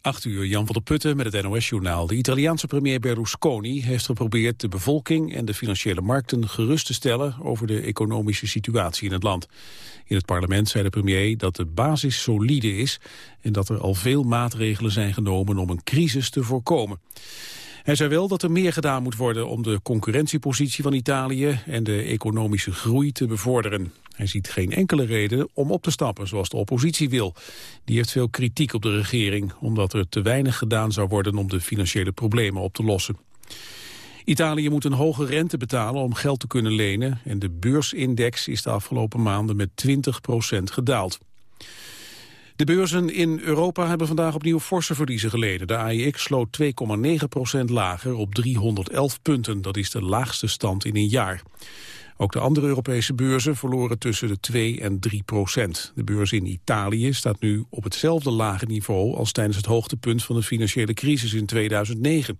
8 uur, Jan van der Putten met het NOS-journaal. De Italiaanse premier Berlusconi heeft geprobeerd de bevolking en de financiële markten gerust te stellen over de economische situatie in het land. In het parlement zei de premier dat de basis solide is en dat er al veel maatregelen zijn genomen om een crisis te voorkomen. Hij zei wel dat er meer gedaan moet worden om de concurrentiepositie van Italië en de economische groei te bevorderen. Hij ziet geen enkele reden om op te stappen, zoals de oppositie wil. Die heeft veel kritiek op de regering, omdat er te weinig gedaan zou worden om de financiële problemen op te lossen. Italië moet een hoge rente betalen om geld te kunnen lenen en de beursindex is de afgelopen maanden met 20% gedaald. De beurzen in Europa hebben vandaag opnieuw forse verliezen geleden. De AEX sloot 2,9% lager op 311 punten. Dat is de laagste stand in een jaar. Ook de andere Europese beurzen verloren tussen de 2 en 3 procent. De beurs in Italië staat nu op hetzelfde lage niveau... als tijdens het hoogtepunt van de financiële crisis in 2009.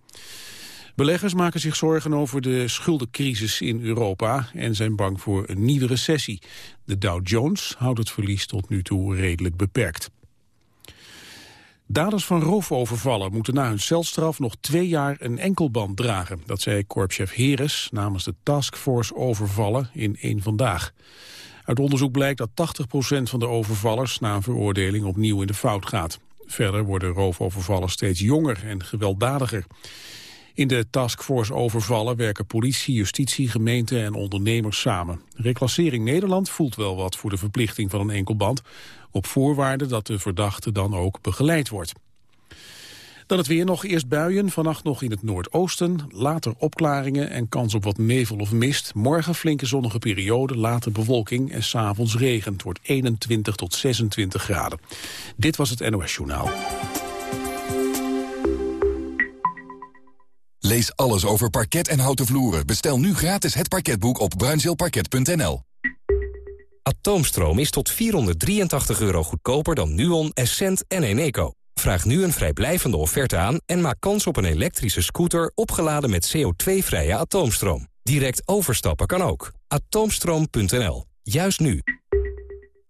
Beleggers maken zich zorgen over de schuldencrisis in Europa... en zijn bang voor een nieuwe recessie. De Dow Jones houdt het verlies tot nu toe redelijk beperkt. Daders van roofovervallen moeten na hun celstraf nog twee jaar een enkelband dragen. Dat zei korpschef Heres namens de taskforce overvallen in één Vandaag. Uit onderzoek blijkt dat 80% van de overvallers na een veroordeling opnieuw in de fout gaat. Verder worden roofovervallen steeds jonger en gewelddadiger. In de taskforce overvallen werken politie, justitie, gemeente en ondernemers samen. Reclassering Nederland voelt wel wat voor de verplichting van een enkelband op voorwaarde dat de verdachte dan ook begeleid wordt. Dan het weer nog eerst buien, vannacht nog in het noordoosten, later opklaringen en kans op wat nevel of mist. Morgen flinke zonnige periode, later bewolking en s'avonds regen. Het wordt 21 tot 26 graden. Dit was het NOS Journaal. Lees alles over parket en houten vloeren. Bestel nu gratis het parketboek op bruinzeelparket.nl. Atoomstroom is tot 483 euro goedkoper dan Nuon, Essent en Eneco. Vraag nu een vrijblijvende offerte aan en maak kans op een elektrische scooter opgeladen met CO2-vrije atoomstroom. Direct overstappen kan ook. Atoomstroom.nl. Juist nu.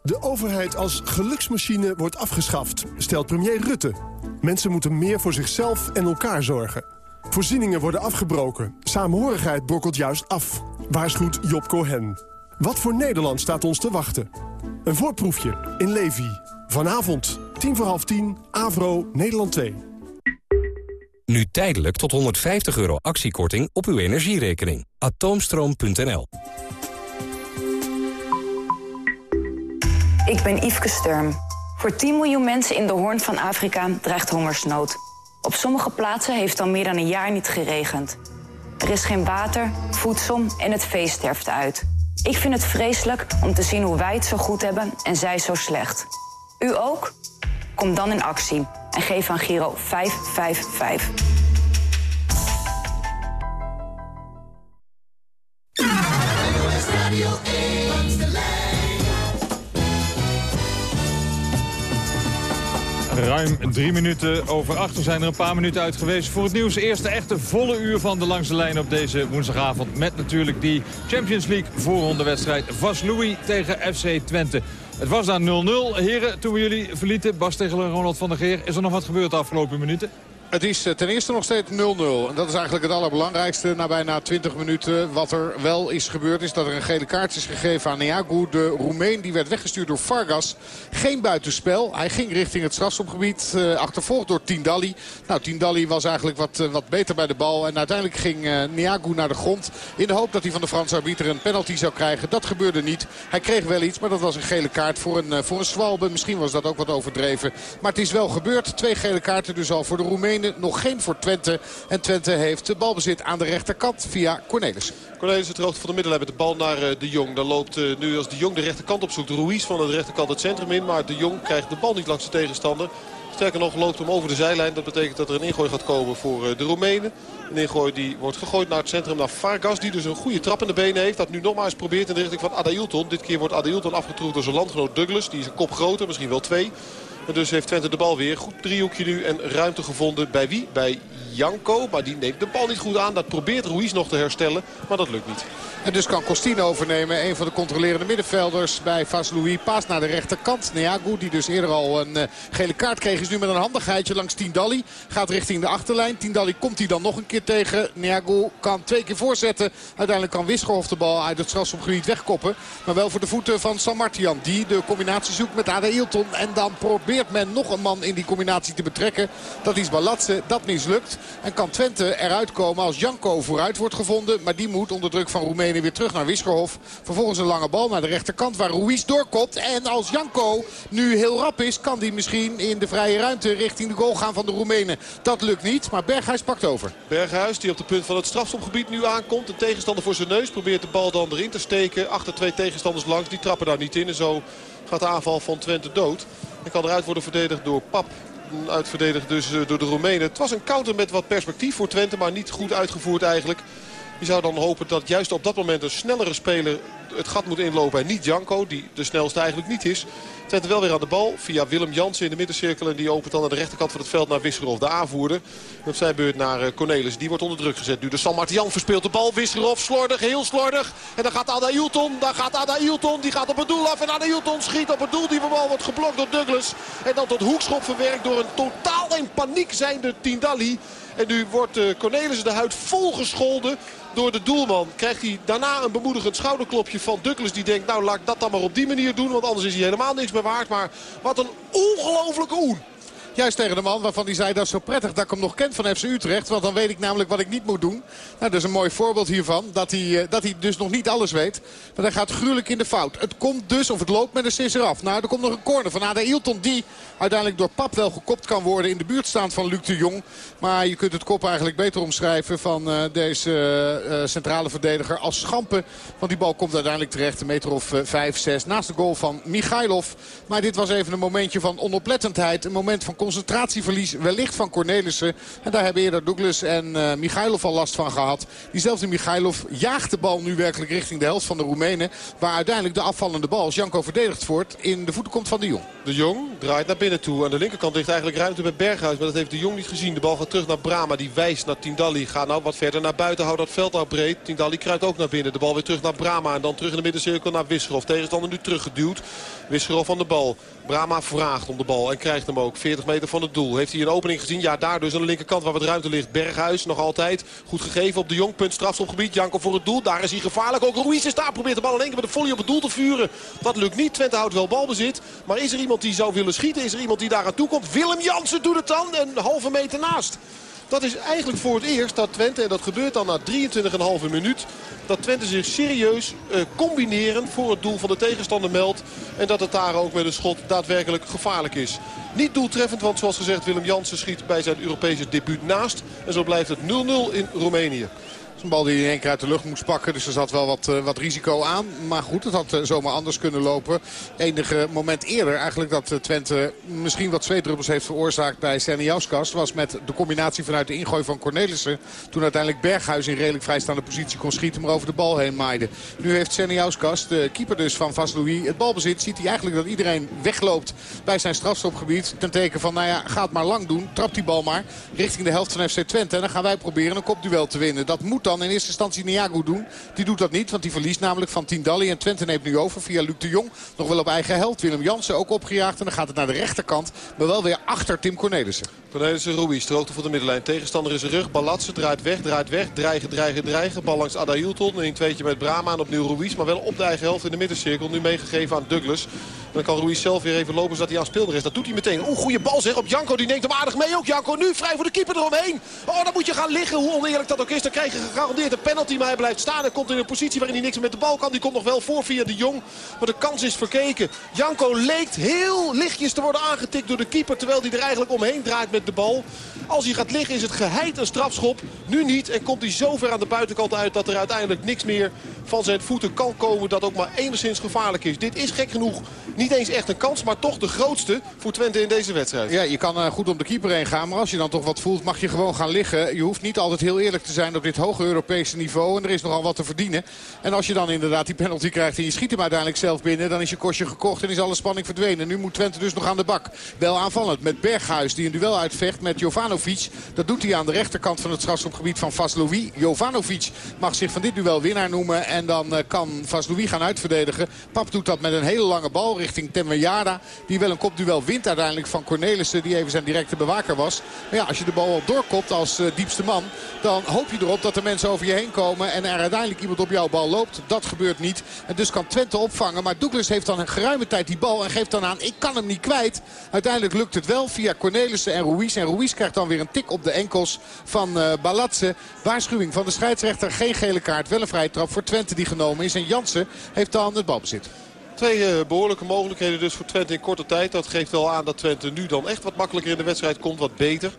De overheid als geluksmachine wordt afgeschaft, stelt premier Rutte. Mensen moeten meer voor zichzelf en elkaar zorgen. Voorzieningen worden afgebroken. Saamhorigheid brokkelt juist af. Waarschuwt Job Cohen. Wat voor Nederland staat ons te wachten? Een voorproefje in Levi. Vanavond, tien voor half tien, Avro, Nederland 2. Nu tijdelijk tot 150 euro actiekorting op uw energierekening. Atoomstroom.nl Ik ben Yveske Sturm. Voor 10 miljoen mensen in de Hoorn van Afrika dreigt hongersnood. Op sommige plaatsen heeft al meer dan een jaar niet geregend. Er is geen water, voedsel en het vee sterft uit. Ik vind het vreselijk om te zien hoe wij het zo goed hebben en zij zo slecht. U ook? Kom dan in actie en geef aan Giro 555. Ruim drie minuten over acht. We zijn er een paar minuten uit geweest voor het nieuws. Eerste echte volle uur van de langste lijn op deze woensdagavond. Met natuurlijk die Champions League voorrondewedstrijd. Vas Louis tegen FC Twente. Het was daar 0-0. Heren, toen we jullie verlieten, Bas tegen Ronald van der Geer. Is er nog wat gebeurd de afgelopen minuten? Het is eh, ten eerste nog steeds 0-0. En dat is eigenlijk het allerbelangrijkste na bijna 20 minuten. Wat er wel is gebeurd is dat er een gele kaart is gegeven aan Neagu. De Roemeen die werd weggestuurd door Vargas. Geen buitenspel. Hij ging richting het strafschopgebied. Uh, achtervolgd door Tindalli. Nou, Tindalli was eigenlijk wat, uh, wat beter bij de bal. En uiteindelijk ging Neagu naar de grond. In de hoop dat hij van de Franse arbiter een penalty zou krijgen. Dat gebeurde niet. Hij kreeg wel iets, maar dat was een gele kaart voor een, voor een zwalbe. Misschien was dat ook wat overdreven. Maar het is wel gebeurd. Twee gele kaarten dus al voor de Roemeen nog geen voor Twente. En Twente heeft de balbezit aan de rechterkant via Cornelis. Cornelis het hoogte van de middenlijn met de bal naar eh, de Jong. Dan loopt eh, nu als de Jong de rechterkant opzoekt. Ruiz van de rechterkant het centrum in. Maar de Jong krijgt de bal niet langs de tegenstander. Sterker nog loopt hem over de zijlijn. Dat betekent dat er een ingooi gaat komen voor eh, de Roemenen. Een ingooi die wordt gegooid naar het centrum. Naar Vargas die dus een goede trap in de benen heeft. Dat nu nogmaals probeert in de richting van Adailton. Dit keer wordt Adailton afgetroefd door zijn landgenoot Douglas. Die is een kop groter, misschien wel twee. En dus heeft Twente de bal weer. Goed driehoekje nu en ruimte gevonden. Bij wie? Bij Janko. Maar die neemt de bal niet goed aan. Dat probeert Ruiz nog te herstellen. Maar dat lukt niet. En dus kan Costino overnemen. Een van de controlerende middenvelders bij Vaslui. Paas naar de rechterkant. Neagu die dus eerder al een uh, gele kaart kreeg. Is nu met een handigheidje langs Tindalli. Gaat richting de achterlijn. Tindalli komt hij dan nog een keer tegen. Neagu kan twee keer voorzetten. Uiteindelijk kan Wisgerhof de bal uit het strafschopgebied wegkoppen. Maar wel voor de voeten van San Martian. Die de combinatie zoekt met Ada Ilton. En dan probeert men nog een man in die combinatie te betrekken. Dat is Balatse. Dat mislukt. En kan Twente eruit komen als Janko vooruit wordt gevonden. Maar die moet onder druk van Roemenië weer terug naar Wiskerhof. Vervolgens een lange bal naar de rechterkant waar Ruiz doorkomt. En als Janko nu heel rap is, kan hij misschien in de vrije ruimte richting de goal gaan van de Roemenen. Dat lukt niet, maar Berghuis pakt over. Berghuis die op de punt van het strafschopgebied nu aankomt. De tegenstander voor zijn neus probeert de bal dan erin te steken. Achter twee tegenstanders langs, die trappen daar niet in. En zo gaat de aanval van Twente dood. En kan eruit worden verdedigd door Pap uitverdedigd dus eh, door de Roemenen. Het was een counter met wat perspectief voor Twente, maar niet goed uitgevoerd eigenlijk. Je zou dan hopen dat juist op dat moment een snellere speler het gat moet inlopen. En niet Janko, die de snelste eigenlijk niet is. Twente wel weer aan de bal via Willem Jansen in de middencirkel. En die opent dan aan de rechterkant van het veld naar Wisgerhof, de aanvoerder. Op zijn beurt naar eh, Cornelis. Die wordt onder druk gezet. Nu de San Martian verspeelt de bal. Wisgerhof slordig, heel slordig. En dan gaat Ada Hilton. Dan gaat Ada Hilton. Die gaat op het doel af. En Ada Hilton schiet op het doel. Die bal wordt geblokt door Douglas. En dan tot hoekschop verwerkt door een totaal in paniek zijnde Tindalli. En nu wordt uh, Cornelis de huid vol gescholden door de doelman. Krijgt hij daarna een bemoedigend schouderklopje van Douglas. Die denkt, nou laat ik dat dan maar op die manier doen. Want anders is hij helemaal niks meer waard. Maar wat een ongelofelijke oen. Juist tegen de man waarvan hij zei dat is zo prettig dat ik hem nog ken van FC Utrecht. Want dan weet ik namelijk wat ik niet moet doen. Nou, dat is een mooi voorbeeld hiervan. Dat hij, dat hij dus nog niet alles weet. Maar hij gaat gruwelijk in de fout. Het komt dus, of het loopt met een sisser af. Nou, er komt nog een corner van Ada Ilton. Die uiteindelijk door Pap wel gekopt kan worden. In de buurt staan van Luc de Jong. Maar je kunt het kop eigenlijk beter omschrijven van uh, deze uh, centrale verdediger als Schampen. Want die bal komt uiteindelijk terecht. Een meter of 5, 6 naast de goal van Michailov. Maar dit was even een momentje van onoplettendheid. Een moment van concentratieverlies wellicht van Cornelissen. En daar hebben eerder Douglas en uh, Michailov al last van gehad. Diezelfde Michailov jaagt de bal nu werkelijk richting de helft van de Roemenen. Waar uiteindelijk de afvallende bal, als Janko verdedigd wordt, in de voeten komt van de Jong. De Jong draait naar binnen toe. Aan de linkerkant ligt eigenlijk ruimte bij Berghuis. Maar dat heeft de Jong niet gezien. De bal gaat terug naar Brama. Die wijst naar Tindalli. Ga nou wat verder naar buiten. Hou dat veld nou breed. Tindalli kruipt ook naar binnen. De bal weer terug naar Brama. En dan terug in de middencirkel naar Wisgerhof. Tegenstander nu teruggeduwd. Wisgerhof van de bal. Brama vraagt om de bal en krijgt hem ook. 40 meter van het doel. Heeft hij een opening gezien? Ja, daar dus aan de linkerkant waar wat ruimte ligt. Berghuis nog altijd. Goed gegeven op de Jong. Punt strafschopgebied. Janko voor het doel. Daar is hij gevaarlijk. Ook Ruiz is daar. Probeert de bal in één keer met de volley op het doel te vuren. Dat lukt niet. Twente houdt wel balbezit. Maar is er iemand die zou willen schieten? Is er iemand die daar aan toe komt? Willem Jansen doet het dan. Een halve meter naast. Dat is eigenlijk voor het eerst dat Twente, en dat gebeurt dan na 23,5 minuut... dat Twente zich serieus uh, combineren voor het doel van de tegenstander meldt. En dat het daar ook met een schot daadwerkelijk gevaarlijk is. Niet doeltreffend, want zoals gezegd Willem Jansen schiet bij zijn Europese debuut naast. En zo blijft het 0-0 in Roemenië. Een bal die in één keer uit de lucht moest pakken. Dus er zat wel wat, uh, wat risico aan. Maar goed, het had uh, zomaar anders kunnen lopen. Enige moment eerder eigenlijk dat uh, Twente misschien wat zweetdruppels heeft veroorzaakt bij Serniauskas. Was met de combinatie vanuit de ingooi van Cornelissen. Toen uiteindelijk Berghuis in redelijk vrijstaande positie kon schieten. Maar over de bal heen maaide. Nu heeft Serniauskas, de keeper dus van Vaslui, het balbezit. Ziet hij eigenlijk dat iedereen wegloopt bij zijn strafstopgebied. Ten teken van, nou ja, ga het maar lang doen. Trap die bal maar richting de helft van FC Twente. En dan gaan wij proberen een kopduel te winnen. Dat moet dan in eerste instantie Niago doen. Die doet dat niet, want die verliest namelijk van Tindalli. En Twente neemt nu over via Luc de Jong. Nog wel op eigen held. Willem Jansen ook opgejaagd. En dan gaat het naar de rechterkant. Maar wel weer achter Tim Cornelissen. Cornelissen, Ruiz, droogte voor de middenlijn. Tegenstander is zijn rug. Balatse draait weg, draait weg. Dreigen, dreigen, dreigen. Bal langs Ada. Een tweetje met Brama en opnieuw Ruiz. Maar wel op de eigen helft in de middencirkel. Nu meegegeven aan Douglas. Dan kan Ruiz zelf weer even lopen zodat hij aan speelder is. Dat doet hij meteen. Oeh, goede bal zeg op Janko. Die neemt hem aardig mee ook. Janko nu vrij voor de keeper eromheen. Oh, dan moet je gaan liggen. Hoe oneerlijk dat ook is. Dan krijg je gegarandeerd een penalty. Maar hij blijft staan en komt in een positie waarin hij niks met de bal kan. Die komt nog wel voor via de Jong. Maar de kans is verkeken. Janko leek heel lichtjes te worden aangetikt door de keeper. Terwijl hij er eigenlijk omheen draait met de bal. Als hij gaat liggen is het geheid een strafschop. Nu niet. En komt hij zo ver aan de buitenkant uit dat er uiteindelijk niks meer van zijn voeten kan komen. Dat ook maar enigszins gevaarlijk is. Dit is gek genoeg Niet eens echt een kans, maar toch de grootste voor Twente in deze wedstrijd. Ja, je kan goed om de keeper heen gaan. Maar als je dan toch wat voelt, mag je gewoon gaan liggen. Je hoeft niet altijd heel eerlijk te zijn op dit hoge Europese niveau. En er is nogal wat te verdienen. En als je dan inderdaad die penalty krijgt en je schiet hem uiteindelijk zelf binnen... dan is je kostje gekocht en is alle spanning verdwenen. Nu moet Twente dus nog aan de bak. Wel aanvallend met Berghuis die een duel uitvecht met Jovanovic. Dat doet hij aan de rechterkant van het strafschopgebied van Vasloui. Jovanovic mag zich van dit duel winnaar noemen. En dan eh, kan Vasloui gaan uitverdedigen. Pap doet dat met een hele lange bal richting Temmerjada. Die wel een kopduel wint uiteindelijk van Cornelissen. Die even zijn directe bewaker was. Maar ja, als je de bal al doorkopt als uh, diepste man. Dan hoop je erop dat er mensen over je heen komen. En er uiteindelijk iemand op jouw bal loopt. Dat gebeurt niet. En dus kan Twente opvangen. Maar Douglas heeft dan een geruime tijd die bal. En geeft dan aan, ik kan hem niet kwijt. Uiteindelijk lukt het wel via Cornelissen en Ruiz. Krijgt dan weer een tik op de enkels van uh, Balatse. Waarschuwing van de scheidsrechter. Geen gele kaart. Wel een vrije trap voor Twente die genomen is. En Jansen heeft dan het balbezit. Twee uh, behoorlijke mogelijkheden dus voor Twente in korte tijd. Dat geeft wel aan dat Twente nu dan echt wat makkelijker in de wedstrijd komt. Wat beter.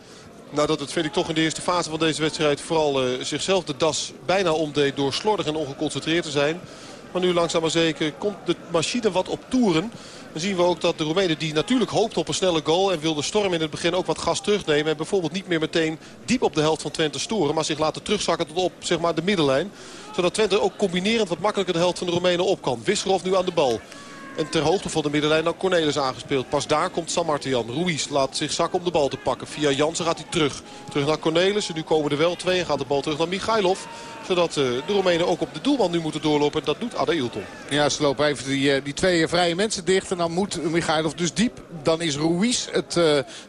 Nadat het, vind ik toch in de eerste fase van deze wedstrijd... vooral uh, zichzelf de das bijna omdeed door slordig en ongeconcentreerd te zijn. Maar nu langzaam maar zeker komt de machine wat op toeren. Dan zien we ook dat de Roemenen die natuurlijk hoopt op een snelle goal... en wilde Storm in het begin ook wat gas terugnemen... en bijvoorbeeld niet meer meteen diep op de helft van Twente storen... maar zich laten terugzakken tot op zeg maar, de middenlijn. Zodat Twente ook combinerend wat makkelijker de helft van de Roemenen op kan. Wisserov nu aan de bal. En ter hoogte van de middenlijn dan Cornelis aangespeeld. Pas daar komt San Martian. Ruiz laat zich zakken om de bal te pakken. Via Jansen gaat hij terug. Terug naar Cornelis. En nu komen er wel twee en gaat de bal terug naar Michailov. Zodat de Roemenen ook op de doelman nu moeten doorlopen. En dat doet Ada Ilton. Ja, ze lopen even die, die twee vrije mensen dicht. En dan moet Michailov dus diep. Dan is Ruiz het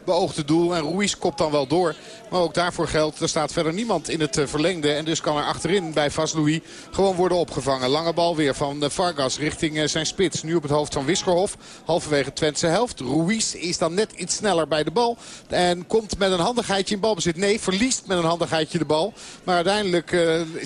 beoogde doel. En Ruiz kopt dan wel door. Maar ook daarvoor geldt, er staat verder niemand in het verlengde. En dus kan er achterin bij Vaslui gewoon worden opgevangen. Lange bal weer van Vargas richting zijn spits. Nu op het hoofd van Wiskerhof. Halverwege Twentse helft. Ruiz is dan net iets sneller bij de bal. En komt met een handigheidje in balbezit. Nee, verliest met een handigheidje de bal. Maar uiteindelijk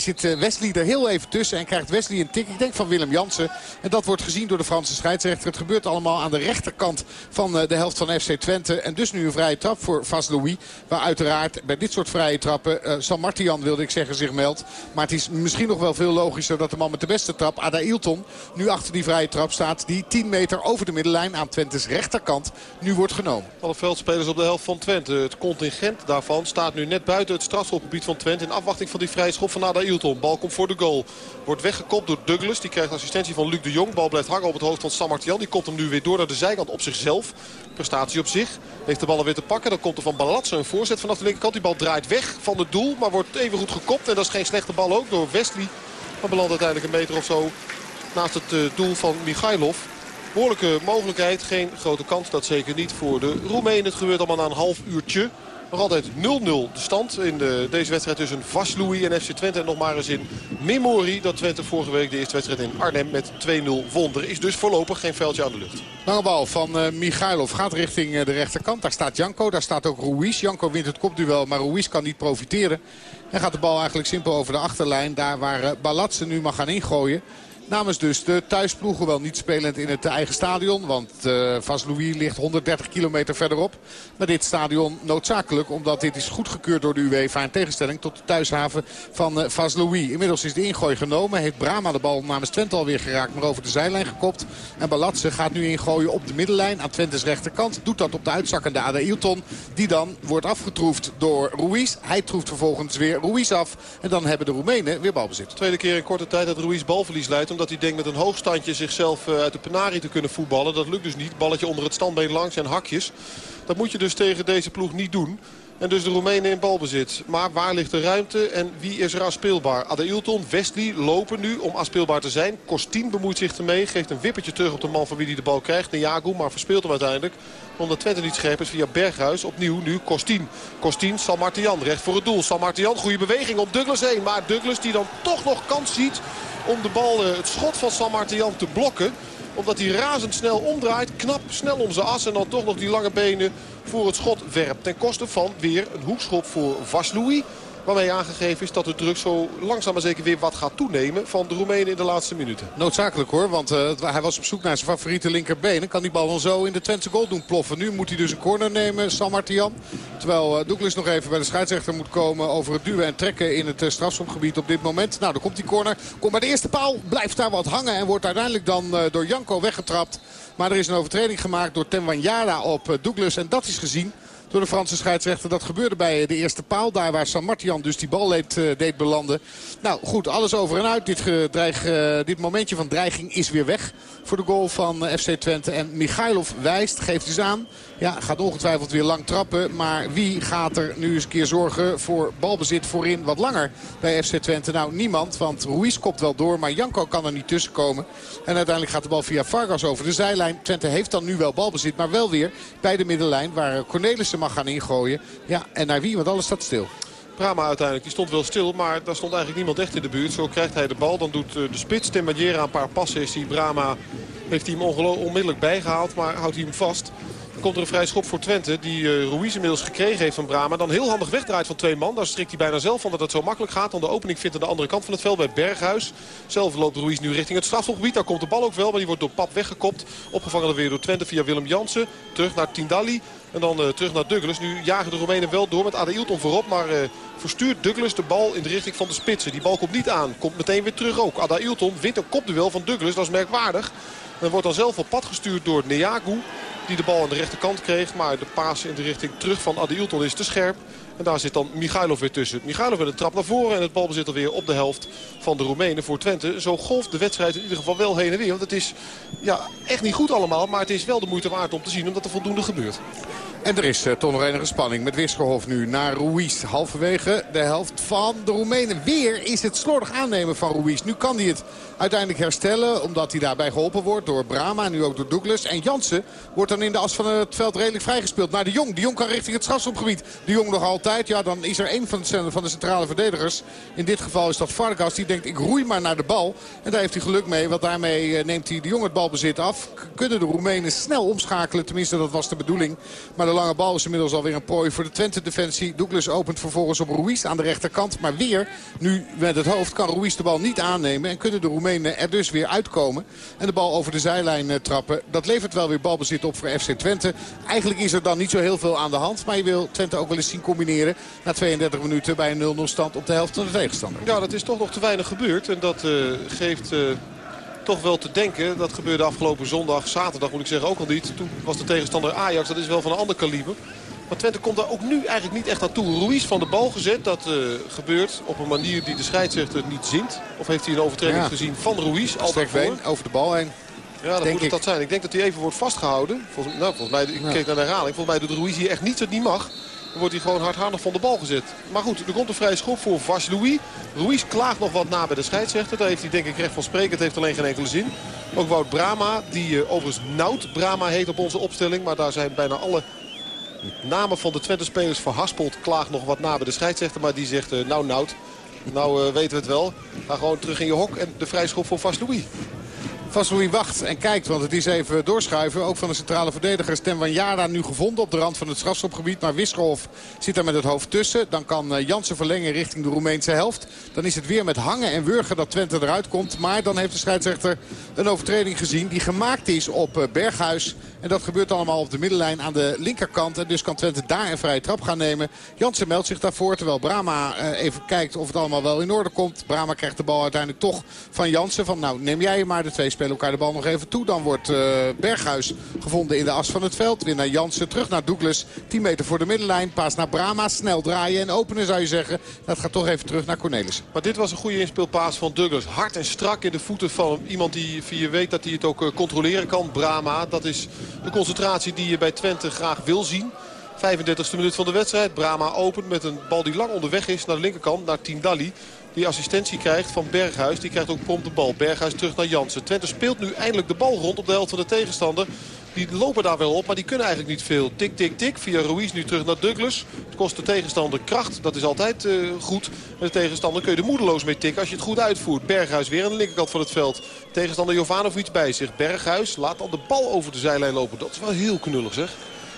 zit Wesley er heel even tussen. En krijgt Wesley een tik, ik denk van Willem Jansen. En dat wordt gezien door de Franse scheidsrechter. Het gebeurt allemaal aan de rechterkant van uh, de helft van FC Twente. En dus nu een vrije trap voor Vaslui. Waar uiteraard bij dit soort vrije trappen uh, San Martian wilde ik zeggen zich meldt. Maar het is misschien nog wel veel logischer dat de man met de beste trap, Ada Ilton, nu achter die vrije trap staat. Die 10 meter over de middenlijn aan Twente's rechterkant nu wordt genomen. Alle veldspelers op de helft van Twente. Het contingent daarvan staat nu net buiten het strafschopgebied van Twente. In afwachting van die vrije schop van Ada Ilton. Bal komt voor de goal. Wordt weggekopt door Douglas. Die krijgt assistentie van Luc de Jong. Bal blijft hangen op het hoofd van Sam Martial. Die komt hem nu weer door naar de zijkant op zichzelf. Prestatie op zich. Heeft de bal weer te pakken. Dan komt er van Balatse een voorzet vanaf de linkerkant. Die bal draait weg van het doel. Maar wordt even goed gekopt. En dat is geen slechte bal ook door Wesley. Maar belandt uiteindelijk een meter of zo naast het uh, doel van Michailov. Behoorlijke mogelijkheid. Geen grote kans. Dat zeker niet voor de Roemenen. Het gebeurt allemaal na een half uurtje. Nog altijd 0-0 de stand in de, deze wedstrijd tussen Vaslui en FC Twente. En nog maar eens in memorie dat Twente vorige week de eerste wedstrijd in Arnhem met 2-0 won. Er is dus voorlopig geen veldje aan de lucht. Lange bal van uh, Michailov gaat richting uh, de rechterkant. Daar staat Janko, daar staat ook Ruiz. Janko wint het kopduel, maar Ruiz kan niet profiteren. En gaat de bal eigenlijk simpel over de achterlijn. Daar waar uh, Balatse nu mag gaan ingooien. Namens dus de thuisploeg, hoewel niet spelend in het eigen stadion. Want uh, Vaslui ligt 130 kilometer verderop. Maar dit stadion noodzakelijk, omdat dit is goedgekeurd door de UEFA... in tegenstelling tot de thuishaven van uh, Vaslui. Inmiddels is de ingooi genomen. Heeft Brama de bal namens Twente alweer geraakt, maar over de zijlijn gekopt. En Balatse gaat nu ingooien op de middenlijn aan Twente's rechterkant. Doet dat op de uitzakkende Ada Ilton. Die dan wordt afgetroefd door Ruiz. Hij troeft vervolgens weer Ruiz af. En dan hebben de Roemenen weer balbezit. Tweede keer in korte tijd dat Ruiz balverlies leidt omdat hij denkt met een hoogstandje zichzelf uit de penarie te kunnen voetballen. Dat lukt dus niet. Balletje onder het standbeen langs en hakjes. Dat moet je dus tegen deze ploeg niet doen. En dus de Roemenen in balbezit. Maar waar ligt de ruimte en wie is er afspeelbaar? Adeilton, Wesley lopen nu om afspeelbaar te zijn. Kostien bemoeit zich ermee. Geeft een wippertje terug op de man van wie hij de bal krijgt. Niago, maar verspeelt hem uiteindelijk. Omdat Twente niet scherp is via Berghuis. Opnieuw nu Kostien. Kostien, San Martian recht voor het doel. San Martian, goede beweging op Douglas heen. Maar Douglas die dan toch nog kans ziet om de bal, het schot van San Martian te blokken omdat hij razendsnel omdraait. Knap, snel om zijn as. En dan toch nog die lange benen voor het schot werpt. Ten koste van weer een hoekschop voor Vaslui. Waarmee aangegeven is dat de druk zo langzaam maar zeker weer wat gaat toenemen van de Roemenen in de laatste minuten. Noodzakelijk hoor, want uh, hij was op zoek naar zijn favoriete linkerbeen. En kan die bal dan zo in de Twentse goal doen ploffen. Nu moet hij dus een corner nemen, San Martian. Terwijl uh, Douglas nog even bij de scheidsrechter moet komen over het duwen en trekken in het uh, strafschopgebied op dit moment. Nou, dan komt die corner. Komt bij de eerste paal, blijft daar wat hangen en wordt uiteindelijk dan door Janko weggetrapt. Maar er is een overtreding gemaakt door Tenwanyara op Douglas en dat is gezien door de Franse scheidsrechter. Dat gebeurde bij de eerste paal. Daar waar San Martian dus die bal deed, uh, deed belanden. Nou goed, alles over en uit. Dit, uh, dit momentje van dreiging is weer weg voor de goal van uh, FC Twente. En Michailov wijst, geeft dus aan. Ja, gaat ongetwijfeld weer lang trappen. Maar wie gaat er nu eens een keer zorgen voor balbezit voorin wat langer bij FC Twente? Nou, niemand, want Ruiz kopt wel door. Maar Janko kan er niet tussen komen. En uiteindelijk gaat de bal via Vargas over de zijlijn. Twente heeft dan nu wel balbezit, maar wel weer bij de middenlijn. Waar Cornelissen mag gaan ingooien. Ja, en naar wie? Want alles staat stil. Brama uiteindelijk, die stond wel stil, maar daar stond eigenlijk niemand echt in de buurt. Zo krijgt hij de bal, dan doet de spits Tim een paar passen. Is die Brama heeft hij hem onmiddellijk bijgehaald, maar houdt hij hem vast komt er een vrij schop voor Twente. Die uh, Ruiz inmiddels gekregen heeft van Brama. Dan heel handig wegdraait van twee man. Daar strikt hij bijna zelf van dat het zo makkelijk gaat. Dan de opening vindt aan de andere kant van het veld bij Berghuis. Zelf loopt Ruiz nu richting het strafschopgebied. Daar komt de bal ook wel, maar die wordt door Pap weggekopt. Opgevangen weer door Twente via Willem Jansen. Terug naar Tindalli. En dan uh, terug naar Douglas. Nu jagen de Romeinen wel door met Adeilton voorop. Maar uh, verstuurt Douglas de bal in de richting van de spitsen. Die bal komt niet aan. Komt meteen weer terug ook. Adeilton wint een kopduel van Douglas. Dat is merkwaardig. En wordt dan zelf op pad gestuurd door Neagu. Die de bal aan de rechterkant kreeg. Maar de paas in de richting terug van Adielton is te scherp. En daar zit dan Michailov weer tussen. Michailov met een trap naar voren. En het balbezit alweer op de helft van de Roemenen voor Twente. Zo golft de wedstrijd in ieder geval wel heen en weer. Want het is ja, echt niet goed allemaal. Maar het is wel de moeite waard om te zien. Omdat er voldoende gebeurt. En er is uh, toch nog enige spanning met Wiskerhof nu naar Ruiz. Halverwege de helft van de Roemenen. Weer is het slordig aannemen van Ruiz. Nu kan hij het uiteindelijk herstellen. Omdat hij daarbij geholpen wordt door Brama. Nu ook door Douglas. En Jansen wordt dan in de as van het veld redelijk vrijgespeeld. Naar de Jong. De Jong kan richting het strafschopgebied. De Jong nog altijd. Ja, dan is er een van de, van de centrale verdedigers. In dit geval is dat Vargas. Die denkt ik roei maar naar de bal. En daar heeft hij geluk mee. Want daarmee eh, neemt hij de Jong het balbezit af. Kunnen de Roemenen snel omschakelen. Tenminste dat was de bedoeling. Maar de lange bal is inmiddels alweer een prooi voor de Twente-defensie. Douglas opent vervolgens op Ruiz aan de rechterkant. Maar weer, nu met het hoofd, kan Ruiz de bal niet aannemen. En kunnen de Roemenen er dus weer uitkomen. En de bal over de zijlijn eh, trappen. Dat levert wel weer balbezit op voor FC Twente. Eigenlijk is er dan niet zo heel veel aan de hand. Maar je wil Twente ook wel eens zien combineren. Na 32 minuten bij een 0-0 stand op de helft van de tegenstander. Ja, dat is toch nog te weinig gebeurd. En dat uh, geeft... Uh toch wel te denken. Dat gebeurde afgelopen zondag, zaterdag moet ik zeggen ook al niet. Toen was de tegenstander Ajax, dat is wel van een ander kaliber. Maar Twente komt daar ook nu eigenlijk niet echt aan toe. Ruiz van de bal gezet, dat uh, gebeurt op een manier die de scheidsrechter niet zint. Of heeft hij een overtreding ja. gezien van Ruiz? Al been over de bal heen. Ja, dat moet het dat zijn. Ik denk dat hij even wordt vastgehouden. Volgens, nou, volgens mij, ik ja. keek naar de herhaling. Volgens mij doet Ruiz hier echt niets wat niet mag. Dan wordt hij gewoon hardhandig van de bal gezet. Maar goed, er komt een vrije schop voor Vas Louis. Ruiz klaagt nog wat na bij de scheidsrechter. Daar heeft hij denk ik recht van spreken. Het heeft alleen geen enkele zin. Ook Wout Brama, die uh, overigens Nout Brama heet op onze opstelling. Maar daar zijn bijna alle namen van de Twente-spelers verhaspeld. Klaagt nog wat na bij de scheidsrechter. Maar die zegt, uh, nou Nout, nou uh, weten we het wel. Ga gewoon terug in je hok. En de vrije schop voor Vas Louis. Vaslui wacht en kijkt, want het is even doorschuiven. Ook van de centrale verdediger Stem van Jara nu gevonden op de rand van het strafschopgebied. Maar Wisselhof zit daar met het hoofd tussen. Dan kan eh, Jansen verlengen richting de Roemeense helft. Dan is het weer met hangen en wurgen dat Twente eruit komt. Maar dan heeft de scheidsrechter een overtreding gezien die gemaakt is op eh, Berghuis. En dat gebeurt allemaal op de middenlijn aan de linkerkant. En dus kan Twente daar een vrije trap gaan nemen. Jansen meldt zich daarvoor terwijl Brama uh, even kijkt of het allemaal wel in orde komt. Brama krijgt de bal uiteindelijk toch van Jansen. Van nou neem jij maar de twee spelen elkaar de bal nog even toe. Dan wordt uh, Berghuis gevonden in de as van het veld. Weer naar Jansen, terug naar Douglas. 10 meter voor de middenlijn. Paas naar Brama. Snel draaien en openen zou je zeggen. Dat gaat toch even terug naar Cornelis. Maar dit was een goede inspeelpaas van Douglas. Hard en strak in de voeten van iemand die via weet dat hij het ook controleren kan. Brama, dat is de concentratie die je bij Twente graag wil zien. 35e minuut van de wedstrijd. Brama opent met een bal die lang onderweg is naar de linkerkant. Naar Tindalli. Die assistentie krijgt van Berghuis. Die krijgt ook prompt de bal. Berghuis terug naar Jansen. Twente speelt nu eindelijk de bal rond op de helft van de tegenstander. Die lopen daar wel op, maar die kunnen eigenlijk niet veel. Tik, tik, tik. Via Ruiz nu terug naar Douglas. Het kost de tegenstander kracht. Dat is altijd uh, goed. Met de tegenstander kun je er moedeloos mee tikken als je het goed uitvoert. Berghuis weer aan de linkerkant van het veld. Tegenstander Jovanovic bij zich. Berghuis laat dan de bal over de zijlijn lopen. Dat is wel heel knullig zeg.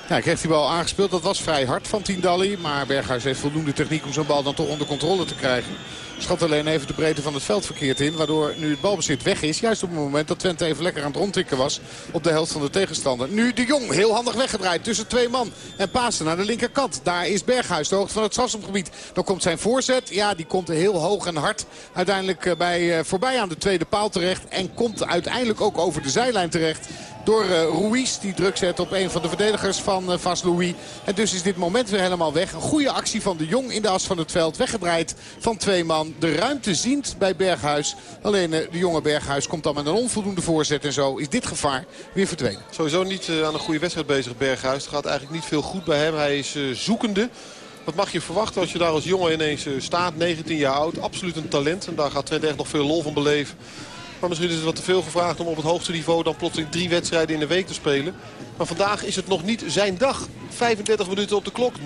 Ja, hij kreeg die bal aangespeeld. Dat was vrij hard van Tindalli. Maar Berghuis heeft voldoende techniek om zo'n bal dan toch onder controle te krijgen. Schat alleen even de breedte van het veld verkeerd in. Waardoor nu het balbezit weg is. Juist op het moment dat Twente even lekker aan het rondtikken was. Op de helft van de tegenstander. Nu de Jong heel handig weggedraaid tussen twee man. En Pasen naar de linkerkant. Daar is Berghuis de hoogte van het strafschopgebied. Dan komt zijn voorzet. Ja, die komt heel hoog en hard. Uiteindelijk eh, bij, eh, voorbij aan de tweede paal terecht. En komt uiteindelijk ook over de zijlijn terecht door uh, Ruiz. Die druk zet op een van de verdedigers van uh, Vas Louis. En dus is dit moment weer helemaal weg. Een goede actie van de Jong in de as van het veld. Weggedraaid van twee man. De ruimte ziend bij Berghuis. Alleen uh, de jonge Berghuis komt dan met een onvoldoende voorzet. En zo is dit gevaar weer verdwenen. Sowieso niet aan een goede wedstrijd bezig Berghuis. Er gaat eigenlijk niet veel goed bij hem. Hij is zoekende. Wat mag je verwachten als je daar als jongen ineens staat, 19 jaar oud. Absoluut een talent. En daar gaat Twente echt nog veel lol van beleven. Maar misschien is het wat te veel gevraagd om op het hoogste niveau dan plotseling drie wedstrijden in de week te spelen. Maar vandaag is het nog niet zijn dag. 35 minuten op de klok, 0-0.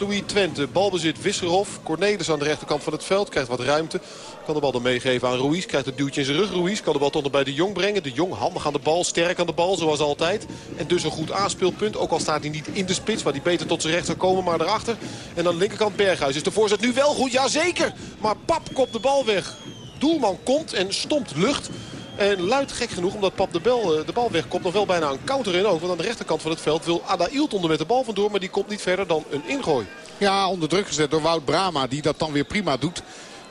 Louis Twente, balbezit Wisserhof. Cornelis aan de rechterkant van het veld, krijgt wat ruimte. Kan de bal dan meegeven aan Ruiz, krijgt het duwtje in zijn rug. Ruiz kan de bal nog bij de Jong brengen. De Jong handig aan de bal, sterk aan de bal, zoals altijd. En dus een goed aanspeelpunt, ook al staat hij niet in de spits... waar hij beter tot zijn recht zou komen, maar erachter. En aan de linkerkant Berghuis. Is de voorzet nu wel goed? Jazeker! Maar Pap kopt de bal weg doelman komt en stompt lucht. En luidt gek genoeg, omdat Pap de, bel, eh, de bal wegkomt, nog wel bijna een counter in ook. Want aan de rechterkant van het veld wil Ada onder met de bal vandoor. Maar die komt niet verder dan een ingooi. Ja, onder druk gezet door Wout Brama, die dat dan weer prima doet.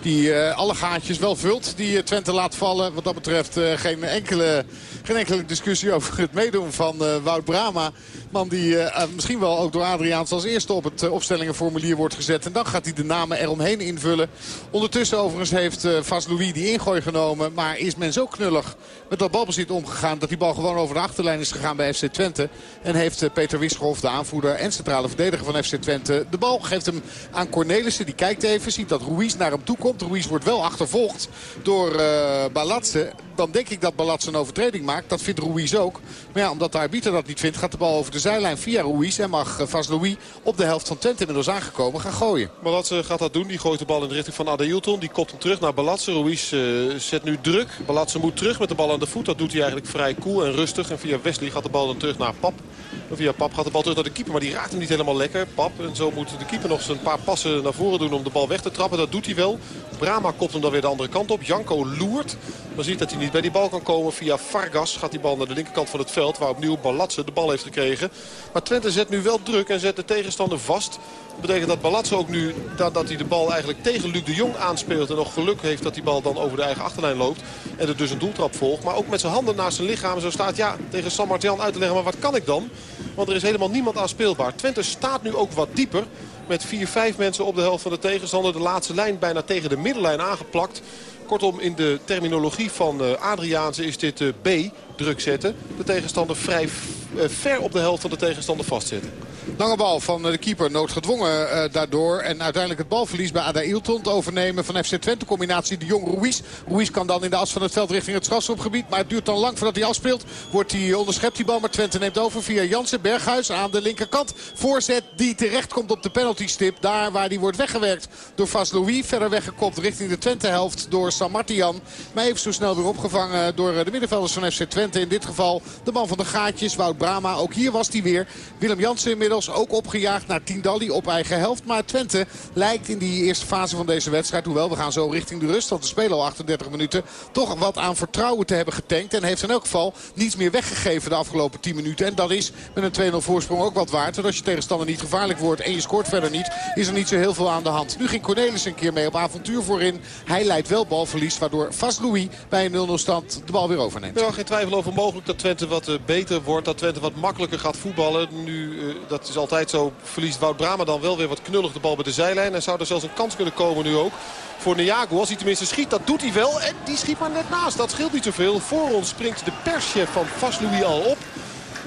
Die uh, alle gaatjes wel vult, die uh, Twente laat vallen. Wat dat betreft uh, geen, enkele, geen enkele discussie over het meedoen van Wout Brama. Man die uh, misschien wel ook door Adriaans als eerste op het uh, opstellingenformulier wordt gezet. En dan gaat hij de namen eromheen invullen. Ondertussen overigens heeft uh, Vas Louis die ingooi genomen. Maar is men zo knullig met dat balbezit omgegaan... dat die bal gewoon over de achterlijn is gegaan bij FC Twente. En heeft Peter Wischoff, de aanvoerder en centrale verdediger van FC Twente... de bal geeft hem aan Cornelissen. Die kijkt even, ziet dat Ruiz naar hem toe komt. Ruiz wordt wel achtervolgd door uh, Balatse. Dan denk ik dat Balatse een overtreding maakt. Dat vindt Ruiz ook. Maar ja, omdat de arbiter dat niet vindt, gaat de bal over de zijlijn via Ruiz. En mag Vas Louis op de helft van Twente inmiddels aangekomen gaan gooien. Balatse gaat dat doen. Die gooit de bal in de richting van Adeilton. Die kopt hem terug naar Balatse. Ruiz uh, zet nu druk. Balatse moet terug met de bal aan de voet. Dat doet hij eigenlijk vrij cool en rustig. En via Wesley gaat de bal dan terug naar Pap. En via Pap gaat de bal terug naar de keeper. Maar die raakt hem niet helemaal lekker. Pap. En zo moet de keeper nog een paar passen naar voren doen om de bal weg te trappen. Dat doet hij wel. Brama kopt hem dan weer de andere kant op. Janko loert. Dan ziet dat hij niet bij die bal kan komen. Via Vargas gaat die bal naar de linkerkant van het veld. Waar opnieuw Balatse de bal heeft gekregen. Maar Twente zet nu wel druk en zet de tegenstander vast. Dat betekent dat Balatse ook nu, dat, dat hij de bal eigenlijk tegen Luc de Jong aanspeelt. En nog geluk heeft dat die bal dan over de eigen achterlijn loopt. En er dus een doeltrap volgt. Maar ook met zijn handen naast zijn lichaam zo staat ja, tegen San Martian uit te leggen. Maar wat kan ik dan? Want er is helemaal niemand aanspeelbaar. Twente staat nu ook wat dieper. Met vier, vijf mensen op de helft van de tegenstander. De laatste lijn bijna tegen de middenlijn aangeplakt. Kortom, in de terminologie van uh, Adriaanse is dit uh, B, druk zetten. De tegenstander vrij uh, ver op de helft van de tegenstander vastzetten. Lange bal van de keeper, noodgedwongen uh, daardoor. En uiteindelijk het balverlies bij Ada Ilton. Het overnemen van FC Twente. Combinatie de Jong Ruiz. Ruiz kan dan in de as van het veld richting het strafschopgebied. Maar het duurt dan lang voordat hij afspeelt. Wordt hij onderschept die bal. Maar Twente neemt over via Jansen. Berghuis aan de linkerkant. Voorzet die terecht komt op de penaltystip. Daar waar die wordt weggewerkt door Vas Louis. Verder weggekopt richting de Twente helft door San Martian. Maar even zo snel weer opgevangen door de middenvelders van FC Twente. In dit geval de man van de gaatjes. Wout Brama. Ook hier was hij weer. Willem Jansen inmiddels ook opgejaagd naar Tindalli op eigen helft. Maar Twente lijkt in die eerste fase van deze wedstrijd... hoewel we gaan zo richting de rust, want we spelen al 38 minuten... toch wat aan vertrouwen te hebben getankt. En heeft in elk geval niets meer weggegeven de afgelopen 10 minuten. En dat is met een 2-0 voorsprong ook wat waard. Want als je tegenstander niet gevaarlijk wordt en je scoort verder niet... is er niet zo heel veel aan de hand. Nu ging Cornelis een keer mee op avontuur voorin. Hij leidt wel balverlies, waardoor Vas Louis bij een 0-0 stand de bal weer overneemt. Ja, geen twijfel over mogelijk dat Twente wat uh, beter wordt. Dat Twente wat makkelijker gaat voetballen. Nu, uh, dat is altijd zo. Verliest Wout Brama dan wel weer wat knullig de bal bij de zijlijn. En zou er zelfs een kans kunnen komen nu ook. Voor Niago, als hij tenminste schiet, dat doet hij wel. En die schiet maar net naast. Dat scheelt niet zoveel. Voor ons springt de perschef van Vaslui al op.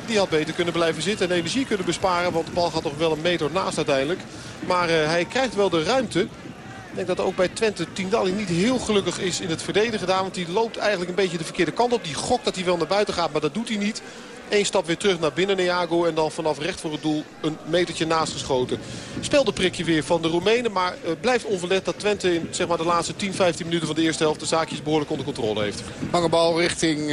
Die had beter kunnen blijven zitten en energie kunnen besparen. Want de bal gaat toch wel een meter naast uiteindelijk. Maar uh, hij krijgt wel de ruimte. Ik denk dat ook bij Twente Tindalli niet heel gelukkig is in het verdedigen daar. Want die loopt eigenlijk een beetje de verkeerde kant op. Die gokt dat hij wel naar buiten gaat, maar dat doet hij niet. Eén stap weer terug naar binnen Neago. En dan vanaf recht voor het doel een metertje naast geschoten. Spelde prikje weer van de Roemenen. Maar uh, blijft onverlet dat Twente in zeg maar, de laatste 10, 15 minuten van de eerste helft... de zaakjes behoorlijk onder controle heeft. Lange bal richting uh,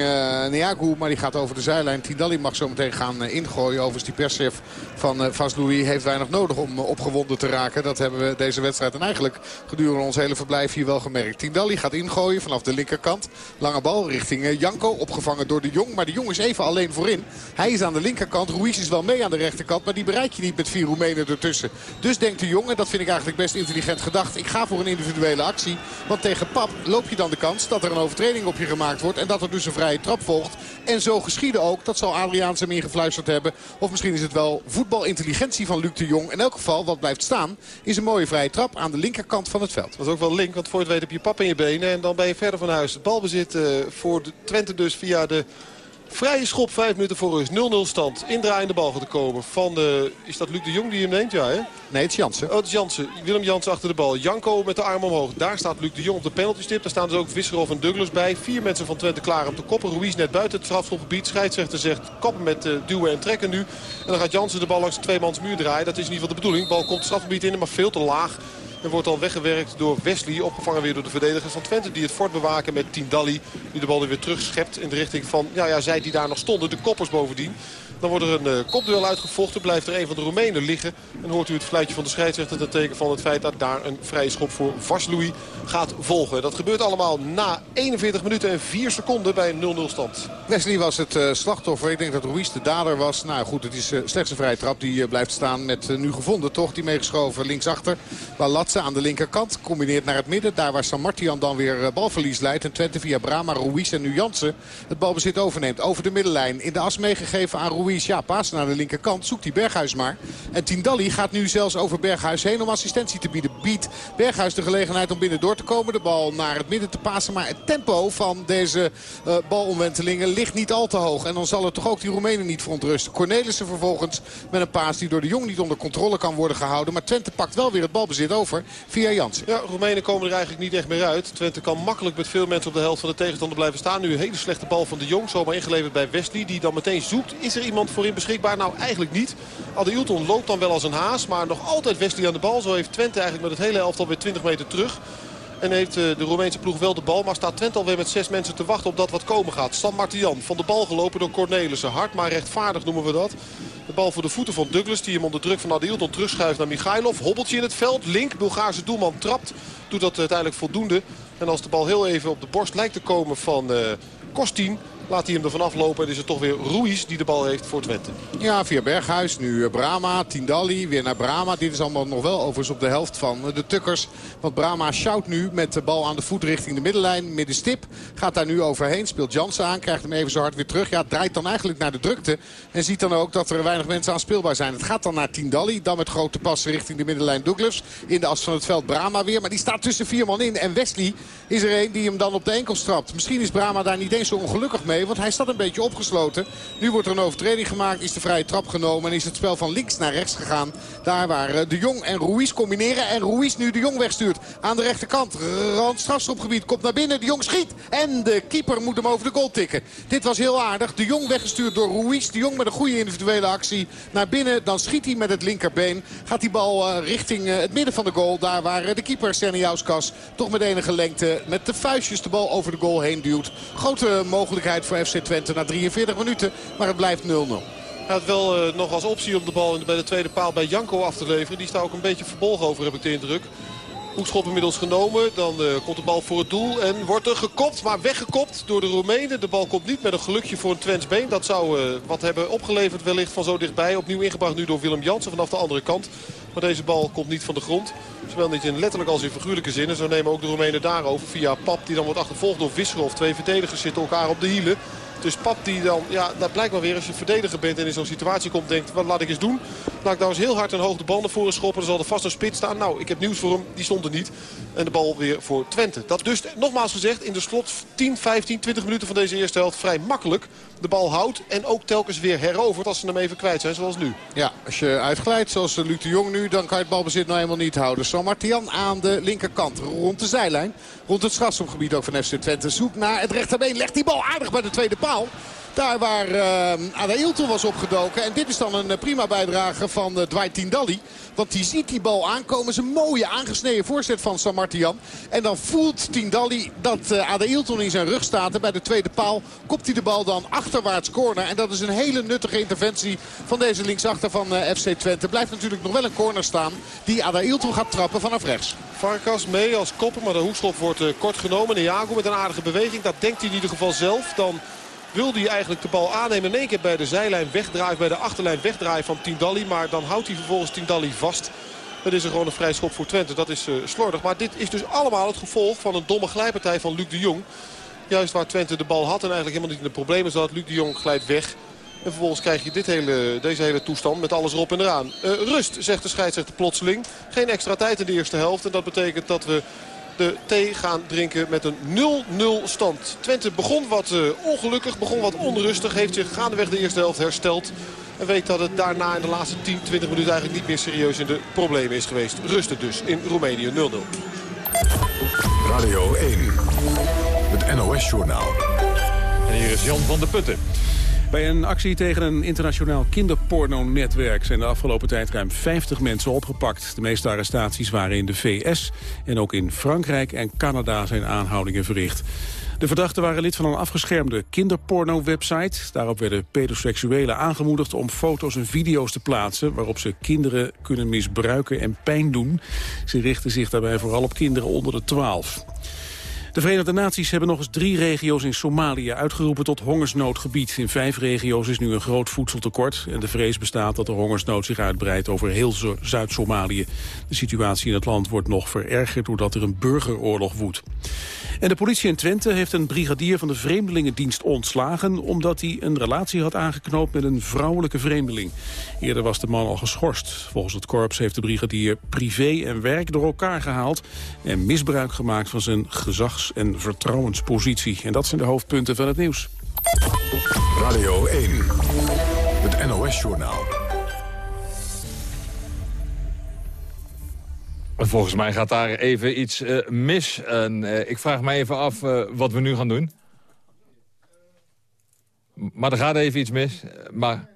Neago. Maar die gaat over de zijlijn. Tidali mag zo meteen gaan uh, ingooien. Overigens die perschef van uh, Vaslui heeft weinig nodig om opgewonden te raken. Dat hebben we deze wedstrijd en eigenlijk gedurende ons hele verblijf hier wel gemerkt. Tidali gaat ingooien vanaf de linkerkant. Lange bal richting Janko. Opgevangen door de Jong. Maar de Jong is even alleen voorin. Hij is aan de linkerkant. Ruiz is wel mee aan de rechterkant. Maar die bereik je niet met vier Roemenen ertussen. Dus denkt de Jong, en dat vind ik eigenlijk best intelligent gedacht. Ik ga voor een individuele actie. Want tegen Pap loop je dan de kans dat er een overtreding op je gemaakt wordt. En dat er dus een vrije trap volgt. En zo geschieden ook. Dat zal Adriaans hem ingefluisterd hebben. Of misschien is het wel voetbalintelligentie van Luc de Jong. In elk geval, wat blijft staan, is een mooie vrije trap aan de linkerkant van het veld. Dat is ook wel link, want voor het weet heb je pap in je benen. En dan ben je verder van huis. Het balbezit uh, voor de Twente dus via de Vrije schop, vijf minuten voor rust. 0-0 stand. Indraaiende bal gaat komen van de... Is dat Luc de Jong die hem neemt? Ja, hè? Nee, het is Jansen. Oh, het is Jansen. Willem Jansen achter de bal. Janko met de arm omhoog. Daar staat Luc de Jong op de penaltystip. Daar staan dus ook Visserov en Douglas bij. Vier mensen van Twente klaar om te koppen. Ruiz net buiten het strafschopgebied. Scheidsrechter zegt koppen met uh, duwen en trekken nu. En dan gaat Jansen de bal langs de tweemans muur draaien. Dat is in ieder geval de bedoeling. De bal komt het strafgebied in, maar veel te laag. En wordt al weggewerkt door Wesley. Opgevangen weer door de verdedigers van Twente. Die het fort bewaken met Tindalli. Die de bal weer terug schept in de richting van ja, ja, zij die daar nog stonden. De koppers bovendien. Dan wordt er een uh, kopduel uitgevochten. Blijft er een van de Roemenen liggen. En hoort u het fluitje van de scheidsrechter ten teken van het feit dat daar een vrije schop voor Varsloui gaat volgen. Dat gebeurt allemaal na 41 minuten en 4 seconden bij 0-0 stand. Wesley was het uh, slachtoffer. Ik denk dat Ruiz de dader was. Nou goed, het is uh, slechts een vrije trap. Die blijft staan met nu gevonden toch. Die meegeschoven linksachter. Waar Latse aan de linkerkant. Combineert naar het midden. Daar waar San Martian dan weer balverlies leidt. En Twente via Brama, Ruiz en nu Jansen het balbezit overneemt. Over de middenlijn. In de as meegegeven aan Ruiz. Ja, paas naar de linkerkant. Zoekt die Berghuis maar. En Tindalli gaat nu zelfs over Berghuis heen om assistentie te bieden. Biedt Berghuis de gelegenheid om binnen door te komen. De bal naar het midden te pasen. Maar het tempo van deze uh, balomwentelingen ligt niet al te hoog. En dan zal het toch ook die Roemenen niet verontrusten. Cornelissen vervolgens met een paas die door de Jong niet onder controle kan worden gehouden. Maar Twente pakt wel weer het balbezit over via Jansen. Ja, Roemenen komen er eigenlijk niet echt meer uit. Twente kan makkelijk met veel mensen op de helft van de tegenstander blijven staan. Nu een hele slechte bal van de Jong. Zomaar ingeleverd bij Wesley. Die dan meteen zoekt. Is er iemand voorin beschikbaar? Nou, eigenlijk niet. Adeilton loopt dan wel als een haas. Maar nog altijd Wesley aan de bal. Zo heeft Twente eigenlijk met het hele elftal weer 20 meter terug. En heeft de Roemeense ploeg wel de bal. Maar staat Twente alweer met zes mensen te wachten op dat wat komen gaat. Stan Martian van de bal gelopen door Cornelissen. Hard maar rechtvaardig noemen we dat. De bal voor de voeten van Douglas. Die hem onder druk van Adeilton terugschuift naar Michailov. Hobbeltje in het veld. Link, Bulgaarse doelman, trapt. Doet dat uiteindelijk voldoende. En als de bal heel even op de borst lijkt te komen van uh. Laat hij hem er vanaf lopen. En is het toch weer Ruiz die de bal heeft voor Twente. Ja, via Berghuis. Nu Brama, Tindalli. Weer naar Brama. Dit is allemaal nog wel overigens op de helft van de Tukkers. Want Brama shout nu met de bal aan de voet richting de middenlijn. Middenstip. Gaat daar nu overheen. Speelt Jansen aan. Krijgt hem even zo hard weer terug. Ja, draait dan eigenlijk naar de drukte. En ziet dan ook dat er weinig mensen aan speelbaar zijn. Het gaat dan naar Tindalli. Dan met grote passen richting de middenlijn Douglas. In de as van het veld Brama weer. Maar die staat tussen vier man in. En Wesley is er een die hem dan op de enkel strapt. Misschien is Brama daar niet eens zo ongelukkig mee. Want hij staat een beetje opgesloten. Nu wordt er een overtreding gemaakt. Is de vrije trap genomen. En is het spel van links naar rechts gegaan. Daar waar De Jong en Ruiz combineren. En Ruiz nu De Jong wegstuurt. Aan de rechterkant. Rand strafschopgebied. Komt naar binnen. De Jong schiet. En de keeper moet hem over de goal tikken. Dit was heel aardig. De Jong weggestuurd door Ruiz. De Jong met een goede individuele actie. Naar binnen. Dan schiet hij met het linkerbeen. Gaat die bal uh, richting uh, het midden van de goal. Daar waar de keeper Serniauskas toch met enige lengte met de vuistjes de bal over de goal heen duwt. Grote mogelijkheid voor FC Twente na 43 minuten. Maar het blijft 0-0. Hij had wel uh, nog als optie om de bal bij de tweede paal bij Janko af te leveren. Die staat ook een beetje verbolgen over, heb ik de indruk. Hoekschop inmiddels genomen. Dan uh, komt de bal voor het doel en wordt er gekopt, maar weggekopt door de Roemenen. De bal komt niet met een gelukje voor een Twents been. Dat zou uh, wat hebben opgeleverd wellicht van zo dichtbij. Opnieuw ingebracht nu door Willem Jansen vanaf de andere kant. Maar deze bal komt niet van de grond. Zowel niet in letterlijk als in figuurlijke zin. En zo nemen ook de Roemenen daarover via Pap. Die dan wordt achtervolgd door Visserov. Twee verdedigers zitten elkaar op de hielen. Dus Pap die dan, ja, dat blijkt maar weer als je verdediger bent en in zo'n situatie komt, denkt, wat laat ik eens doen? Laat ik nou eens heel hard en hoog de bal naar voren schoppen. Dan zal er vast een spits staan. Nou, ik heb nieuws voor hem. Die stond er niet. En de bal weer voor Twente. Dat dus, nogmaals gezegd, in de slot 10, 15, 20 minuten van deze eerste helft vrij makkelijk de bal houdt. En ook telkens weer herovert als ze hem even kwijt zijn, zoals nu. Ja, als je uitglijdt zoals Luc de Jong nu, dan kan je het balbezit nou helemaal niet houden. San Martian aan de linkerkant, rond de zijlijn. Rond het strafschopgebied ook van FC Twente. Zoekt naar het rechterbeen, legt die bal aardig bij de tweede paal. Daar waar uh, Ada Ilton was opgedoken. En dit is dan een prima bijdrage van uh, Dwight Tindalli. Want die ziet die bal aankomen. is een mooie aangesneden voorzet van Samartian. En dan voelt Tindalli dat uh, Ada Ilton in zijn rug staat. En bij de tweede paal kopt hij de bal dan achterwaarts corner. En dat is een hele nuttige interventie van deze linksachter van FC Twente. Blijft natuurlijk nog wel een corner staan die Ada Ilton gaat trappen vanaf rechts. Varkas mee als kopper, maar de hoekschop wordt kort genomen. Jago met een aardige beweging. Dat denkt hij in ieder geval zelf. Dan wil hij eigenlijk de bal aannemen. In één keer bij de zijlijn wegdraaien, bij de achterlijn wegdraaien van Tindalli. Maar dan houdt hij vervolgens Tindalli vast. Dat is er gewoon een vrij schop voor Twente. Dat is uh, slordig. Maar dit is dus allemaal het gevolg van een domme glijpartij van Luc de Jong. Juist waar Twente de bal had en eigenlijk helemaal niet in de problemen zat. Luc de Jong glijdt weg. En vervolgens krijg je dit hele, deze hele toestand met alles erop en eraan. Uh, rust, zegt de scheidsrechter plotseling. Geen extra tijd in de eerste helft. En dat betekent dat we de thee gaan drinken met een 0-0 stand. Twente begon wat uh, ongelukkig, begon wat onrustig. Heeft zich gaandeweg de eerste helft hersteld. En weet dat het daarna in de laatste 10, 20 minuten eigenlijk niet meer serieus in de problemen is geweest. Rustig dus in Roemenië 0-0. Radio 1, het NOS-journaal. En hier is Jan van der Putten. Bij een actie tegen een internationaal kinderporno-netwerk... zijn de afgelopen tijd ruim 50 mensen opgepakt. De meeste arrestaties waren in de VS. En ook in Frankrijk en Canada zijn aanhoudingen verricht. De verdachten waren lid van een afgeschermde kinderporno-website. Daarop werden pedoseksuelen aangemoedigd om foto's en video's te plaatsen... waarop ze kinderen kunnen misbruiken en pijn doen. Ze richten zich daarbij vooral op kinderen onder de 12. De Verenigde Naties hebben nog eens drie regio's in Somalië uitgeroepen tot hongersnoodgebied. In vijf regio's is nu een groot voedseltekort en de vrees bestaat dat de hongersnood zich uitbreidt over heel Zuid-Somalië. De situatie in het land wordt nog verergerd doordat er een burgeroorlog woedt. En de politie in Twente heeft een brigadier van de Vreemdelingendienst ontslagen... omdat hij een relatie had aangeknoopt met een vrouwelijke vreemdeling. Eerder was de man al geschorst. Volgens het korps heeft de brigadier privé en werk door elkaar gehaald... en misbruik gemaakt van zijn gezags- en vertrouwenspositie. En dat zijn de hoofdpunten van het nieuws. Radio 1, het NOS-journaal. Volgens mij gaat daar even iets uh, mis. En, uh, ik vraag me even af uh, wat we nu gaan doen. Maar er gaat even iets mis. Maar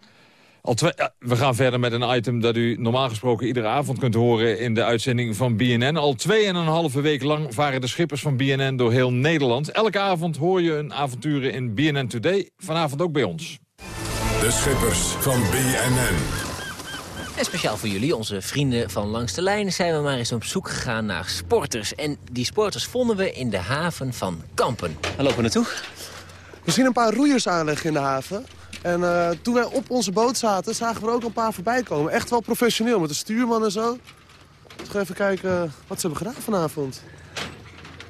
al twee, we gaan verder met een item dat u normaal gesproken iedere avond kunt horen in de uitzending van BNN. Al tweeënhalve week lang varen de schippers van BNN door heel Nederland. Elke avond hoor je een avonturen in BNN Today. Vanavond ook bij ons. De schippers van BNN. En speciaal voor jullie, onze vrienden van Langs de Lijn... zijn we maar eens op zoek gegaan naar sporters. En die sporters vonden we in de haven van Kampen. Waar lopen we naartoe? We zien een paar roeiers aanleggen in de haven. En uh, toen wij op onze boot zaten, zagen we er ook een paar voorbij komen. Echt wel professioneel, met een stuurman en zo. Dus even kijken wat ze hebben gedaan vanavond.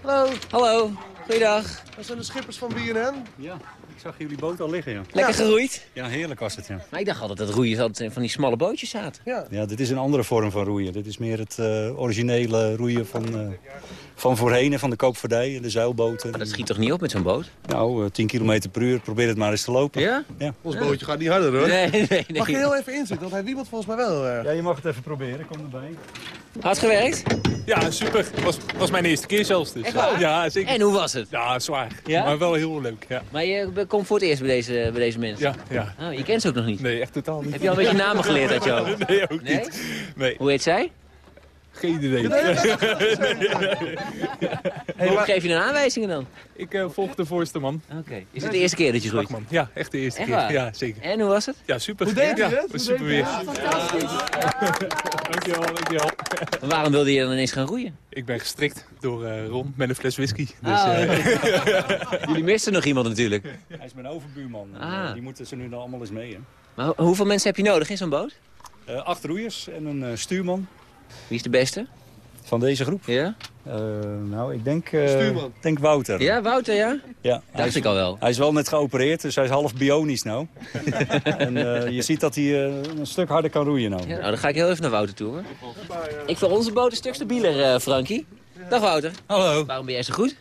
Hallo. Hallo, goeiedag. Dat zijn de schippers van BNN. Ja. Ik zag jullie boot al liggen, ja. Lekker geroeid? Ja, heerlijk was het, ja. Maar ik dacht altijd dat roeien altijd van die smalle bootjes zaten. Ja, ja dit is een andere vorm van roeien. Dit is meer het uh, originele roeien van, uh, van voorheen en van de koopvaardij en de zeilboten. Maar dat schiet toch niet op met zo'n boot? Nou, uh, 10 km per uur. Probeer het maar eens te lopen. Ja? ja. Ons ja. bootje gaat niet harder, hoor. Nee, nee, nee. Mag je heel even inzetten, want hij wiebelt volgens mij wel. Ja, je mag het even proberen. Kom erbij. Hard gewerkt? Ja, super. Was, was mijn eerste keer zelfs. Dus. Ja, zeker. En hoe was het? Ja, zwaar. Ja? Maar wel heel leuk, ja. Maar je komt voor het eerst bij deze, bij deze mensen? Ja, ja. Oh, je kent ze ook nog niet? Nee, echt totaal niet. Heb je al een beetje namen geleerd uit jou? Nee, ook Nee? niet. Nee. Hoe heet zij? Geen idee. Hey, Hoe geef je dan aanwijzingen dan? Ik uh, volg de voorste man. Oké. Is het de eerste keer dat je groeit? Slagman. Ja, echt de eerste Echt keer. Ja, zeker. En hoe was het? Ja, super. Hoe deed ja, je het? super weer. fantastisch. dankjewel, dankjewel. Maar waarom wilde je dan ineens gaan roeien? Ik ben gestrikt door uh, Ron met een fles whisky. Dus, Ah, uh, Jullie misten nog iemand natuurlijk. Hij is mijn overbuurman. Ah. Die moeten ze nu dan allemaal eens mee, hè. Maar ho- hoeveel mensen heb je nodig in zo'n boot? Uh, acht roeiers en een uh, stuurman Wie is de beste? van deze groep. Ja? Uh, nou, ik denk, uh, Stuurman. denk Wouter. Ja, Wouter, ja? Ja, Dacht is, ik al wel. Hij is wel net geopereerd, dus hij is half bionisch nou. en uh, je ziet dat hij uh, een stuk harder kan roeien nou. Ja, nou, dan ga ik heel even naar Wouter toe, hoor. Ik vind onze boot een stuk stabieler, uh, Frankie. Dag, Wouter. Hallo. Waarom ben jij zo goed?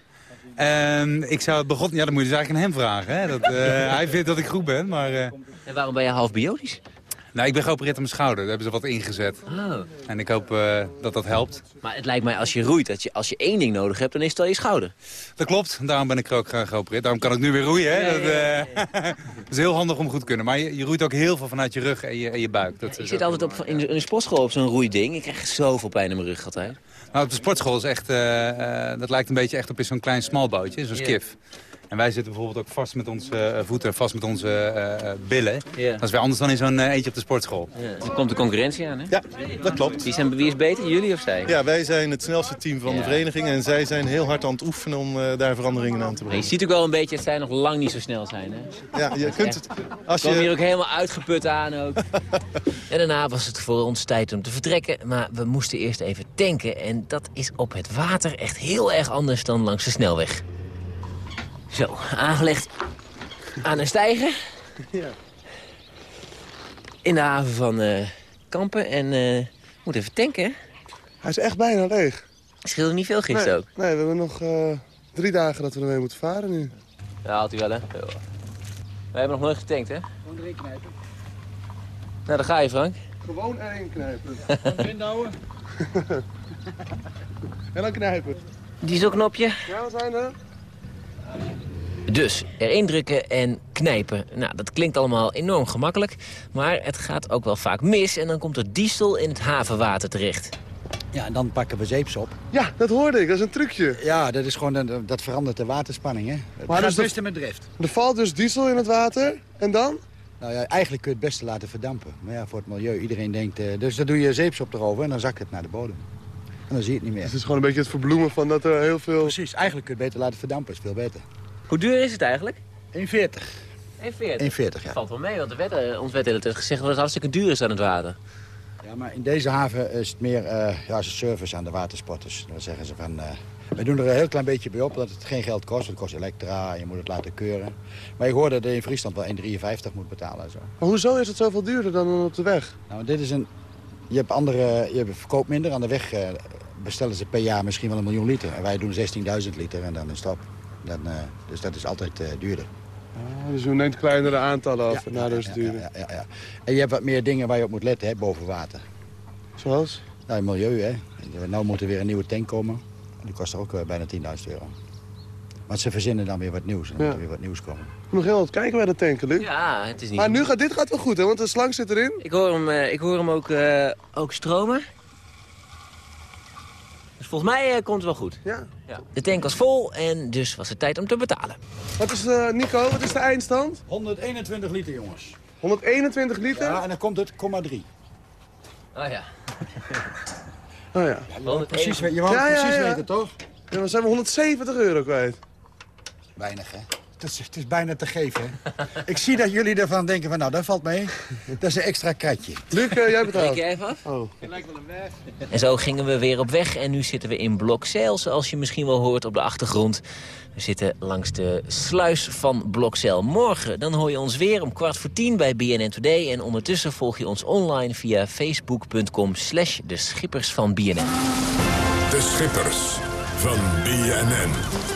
Um, ik zou het begon... Ja, dan moet je dus eigenlijk aan hem vragen. Hè? Dat, uh, hij vindt dat ik goed ben, maar... Uh... En waarom ben je half bionisch? Nou, ik ben geopereerd aan mijn schouder. Daar hebben ze wat ingezet. Oh. En ik hoop eh, dat dat helpt. Maar het lijkt mij als je roeit, dat je, als je één ding nodig hebt, dan is het al je schouder. Dat klopt. Daarom ben ik er ook graag geopereerd. Daarom kan ik nu weer roeien. Hè? Dat, eh, dat is heel handig om goed te kunnen. Maar je, je roeit ook heel veel vanuit je rug en je, en je buik. Dat Ik zit altijd op, in, de- in de sportschool op zo'n roeiding. Ik krijg zoveel pijn in mijn rug altijd. Nou, op de sportschool is echt, eh, eh, dat lijkt een beetje echt op zo'n klein smalbootje, zo'n skif. En wij zitten bijvoorbeeld ook vast met onze eh, voeten, vast met onze eh, eh, billen. Dat is weer anders dan in zo'n eentje op de sportschool. Ja, dan komt de concurrentie aan, hè? Ja, dat klopt. Wie, zijn, wie is beter, jullie of zij? Ja, wij zijn het snelste team van Ja. de vereniging en zij zijn heel hard aan het oefenen om daar veranderingen aan te Maar je brengen. ziet ook wel een beetje dat zij nog lang niet zo snel zijn, hè? Ja, je kunt het... Als komen hier je, ook helemaal uitgeput aan ook. en daarna was het voor ons tijd om te vertrekken. Maar we moesten eerst even tanken. En dat is op het water echt heel erg anders dan langs de snelweg. Zo, aangelegd aan een steiger. Ja. In de haven van eh, Kampen. En eh moet even tanken, hè? Hij is echt bijna leeg. Scheelde niet veel gisteren nee, ook. Nee, we hebben nog eh, drie dagen dat we ermee moeten varen nu. Ja, haalt hij wel, hè? Ja. We hebben nog nooit getankt, hè? Gewoon erin knijpen. Nou, daar ga je, Frank. Gewoon erin knijpen. Erin houden. en dan knijpen. Dieselknopje. Ja, we zijn er. Dus erin drukken en knijpen. Nou, dat klinkt allemaal enorm gemakkelijk. Maar het gaat ook wel vaak mis. En dan komt er diesel in het havenwater terecht. Ja, en dan pakken we zeeps op. Ja, dat hoorde ik. Dat is een trucje. Ja, dat, is gewoon, een- dat verandert de waterspanning. Hè. Het Maar gaat dus het de- beste met drift. Er valt dus diesel in het water. En dan? Nou ja, eigenlijk kun je het beste laten verdampen. Maar ja, voor het milieu, iedereen denkt... eh, dus dan doe je zeeps op erover en dan zakt het naar de bodem. En dan zie je het niet meer. Het is gewoon een beetje het verbloemen van dat er heel veel... Precies, eigenlijk kun je het beter laten verdampen. is veel beter. Hoe duur is het eigenlijk? 1,40. 1,40. 1,40, ja. Valt wel mee, want de wet, ons werd de hele tijd gezegd dat het hartstikke duur is aan het water. Ja, maar in deze haven is het meer eh ja, service aan de watersporters. Dan zeggen ze van... eh we doen er een heel klein beetje bij op dat het geen geld kost. Het kost elektra en je moet het laten keuren. Maar ik hoorde dat je in Friesland wel 1,53 moet betalen. en Zo. Maar hoezo is het zoveel duurder dan op de weg? Nou, dit is een... Je hebt andere... Je verkoopt minder. Aan de weg eh, bestellen ze per jaar misschien wel een miljoen liter. En wij doen 16.000 liter en dan het op. Dan, eh, dus dat is altijd eh, duurder. Ah, dus we neemt kleinere aantallen af. daardoor is het duurder. Ja, ja, ja. En je hebt wat meer dingen waar je op moet letten hè, boven water. Zoals? Nou, het milieu, hè. Nou moet er weer een nieuwe tank komen. Die kost ook bijna 10.000 euro. Maar ze verzinnen dan weer wat nieuws. En dan Ja. moet er weer wat nieuws komen. Ik moet nog heel wat kijken bij de tanken, Luc. Ja, het is niet... Maar nu gaat dit gaat wel goed, hè? Want de slang zit erin. Ik hoor hem, eh, ik hoor hem ook, eh, ook stromen. Dus volgens mij eh, komt het wel goed. Ja. ja. De tank was vol en dus was het tijd om te betalen. Wat is, eh, Nico, wat is de eindstand? 121 liter, jongens. 121 liter? Ja, en dan komt het, 3. Oh ja. Oh ja. Je wou precies, je wou Ja, ja, precies ja. weten, toch? Ja, dan zijn we 170 euro kwijt. Weinig, hè? Het is, het is bijna te geven, hè? Ik zie dat jullie ervan denken van, nou, dat valt mee. Dat is een extra kratje. Luc, eh, jij betaalt. Reken jij even af? Oh. En zo gingen we weer op weg en nu zitten we in Blokzeil, zoals je misschien wel hoort op de achtergrond. We zitten langs de sluis van Blokzeil. Morgen dan hoor je ons weer om kwart voor tien bij BNN Today. En ondertussen volg je ons online via facebook.com slash de schippers van BNN. De Schippers van BNN.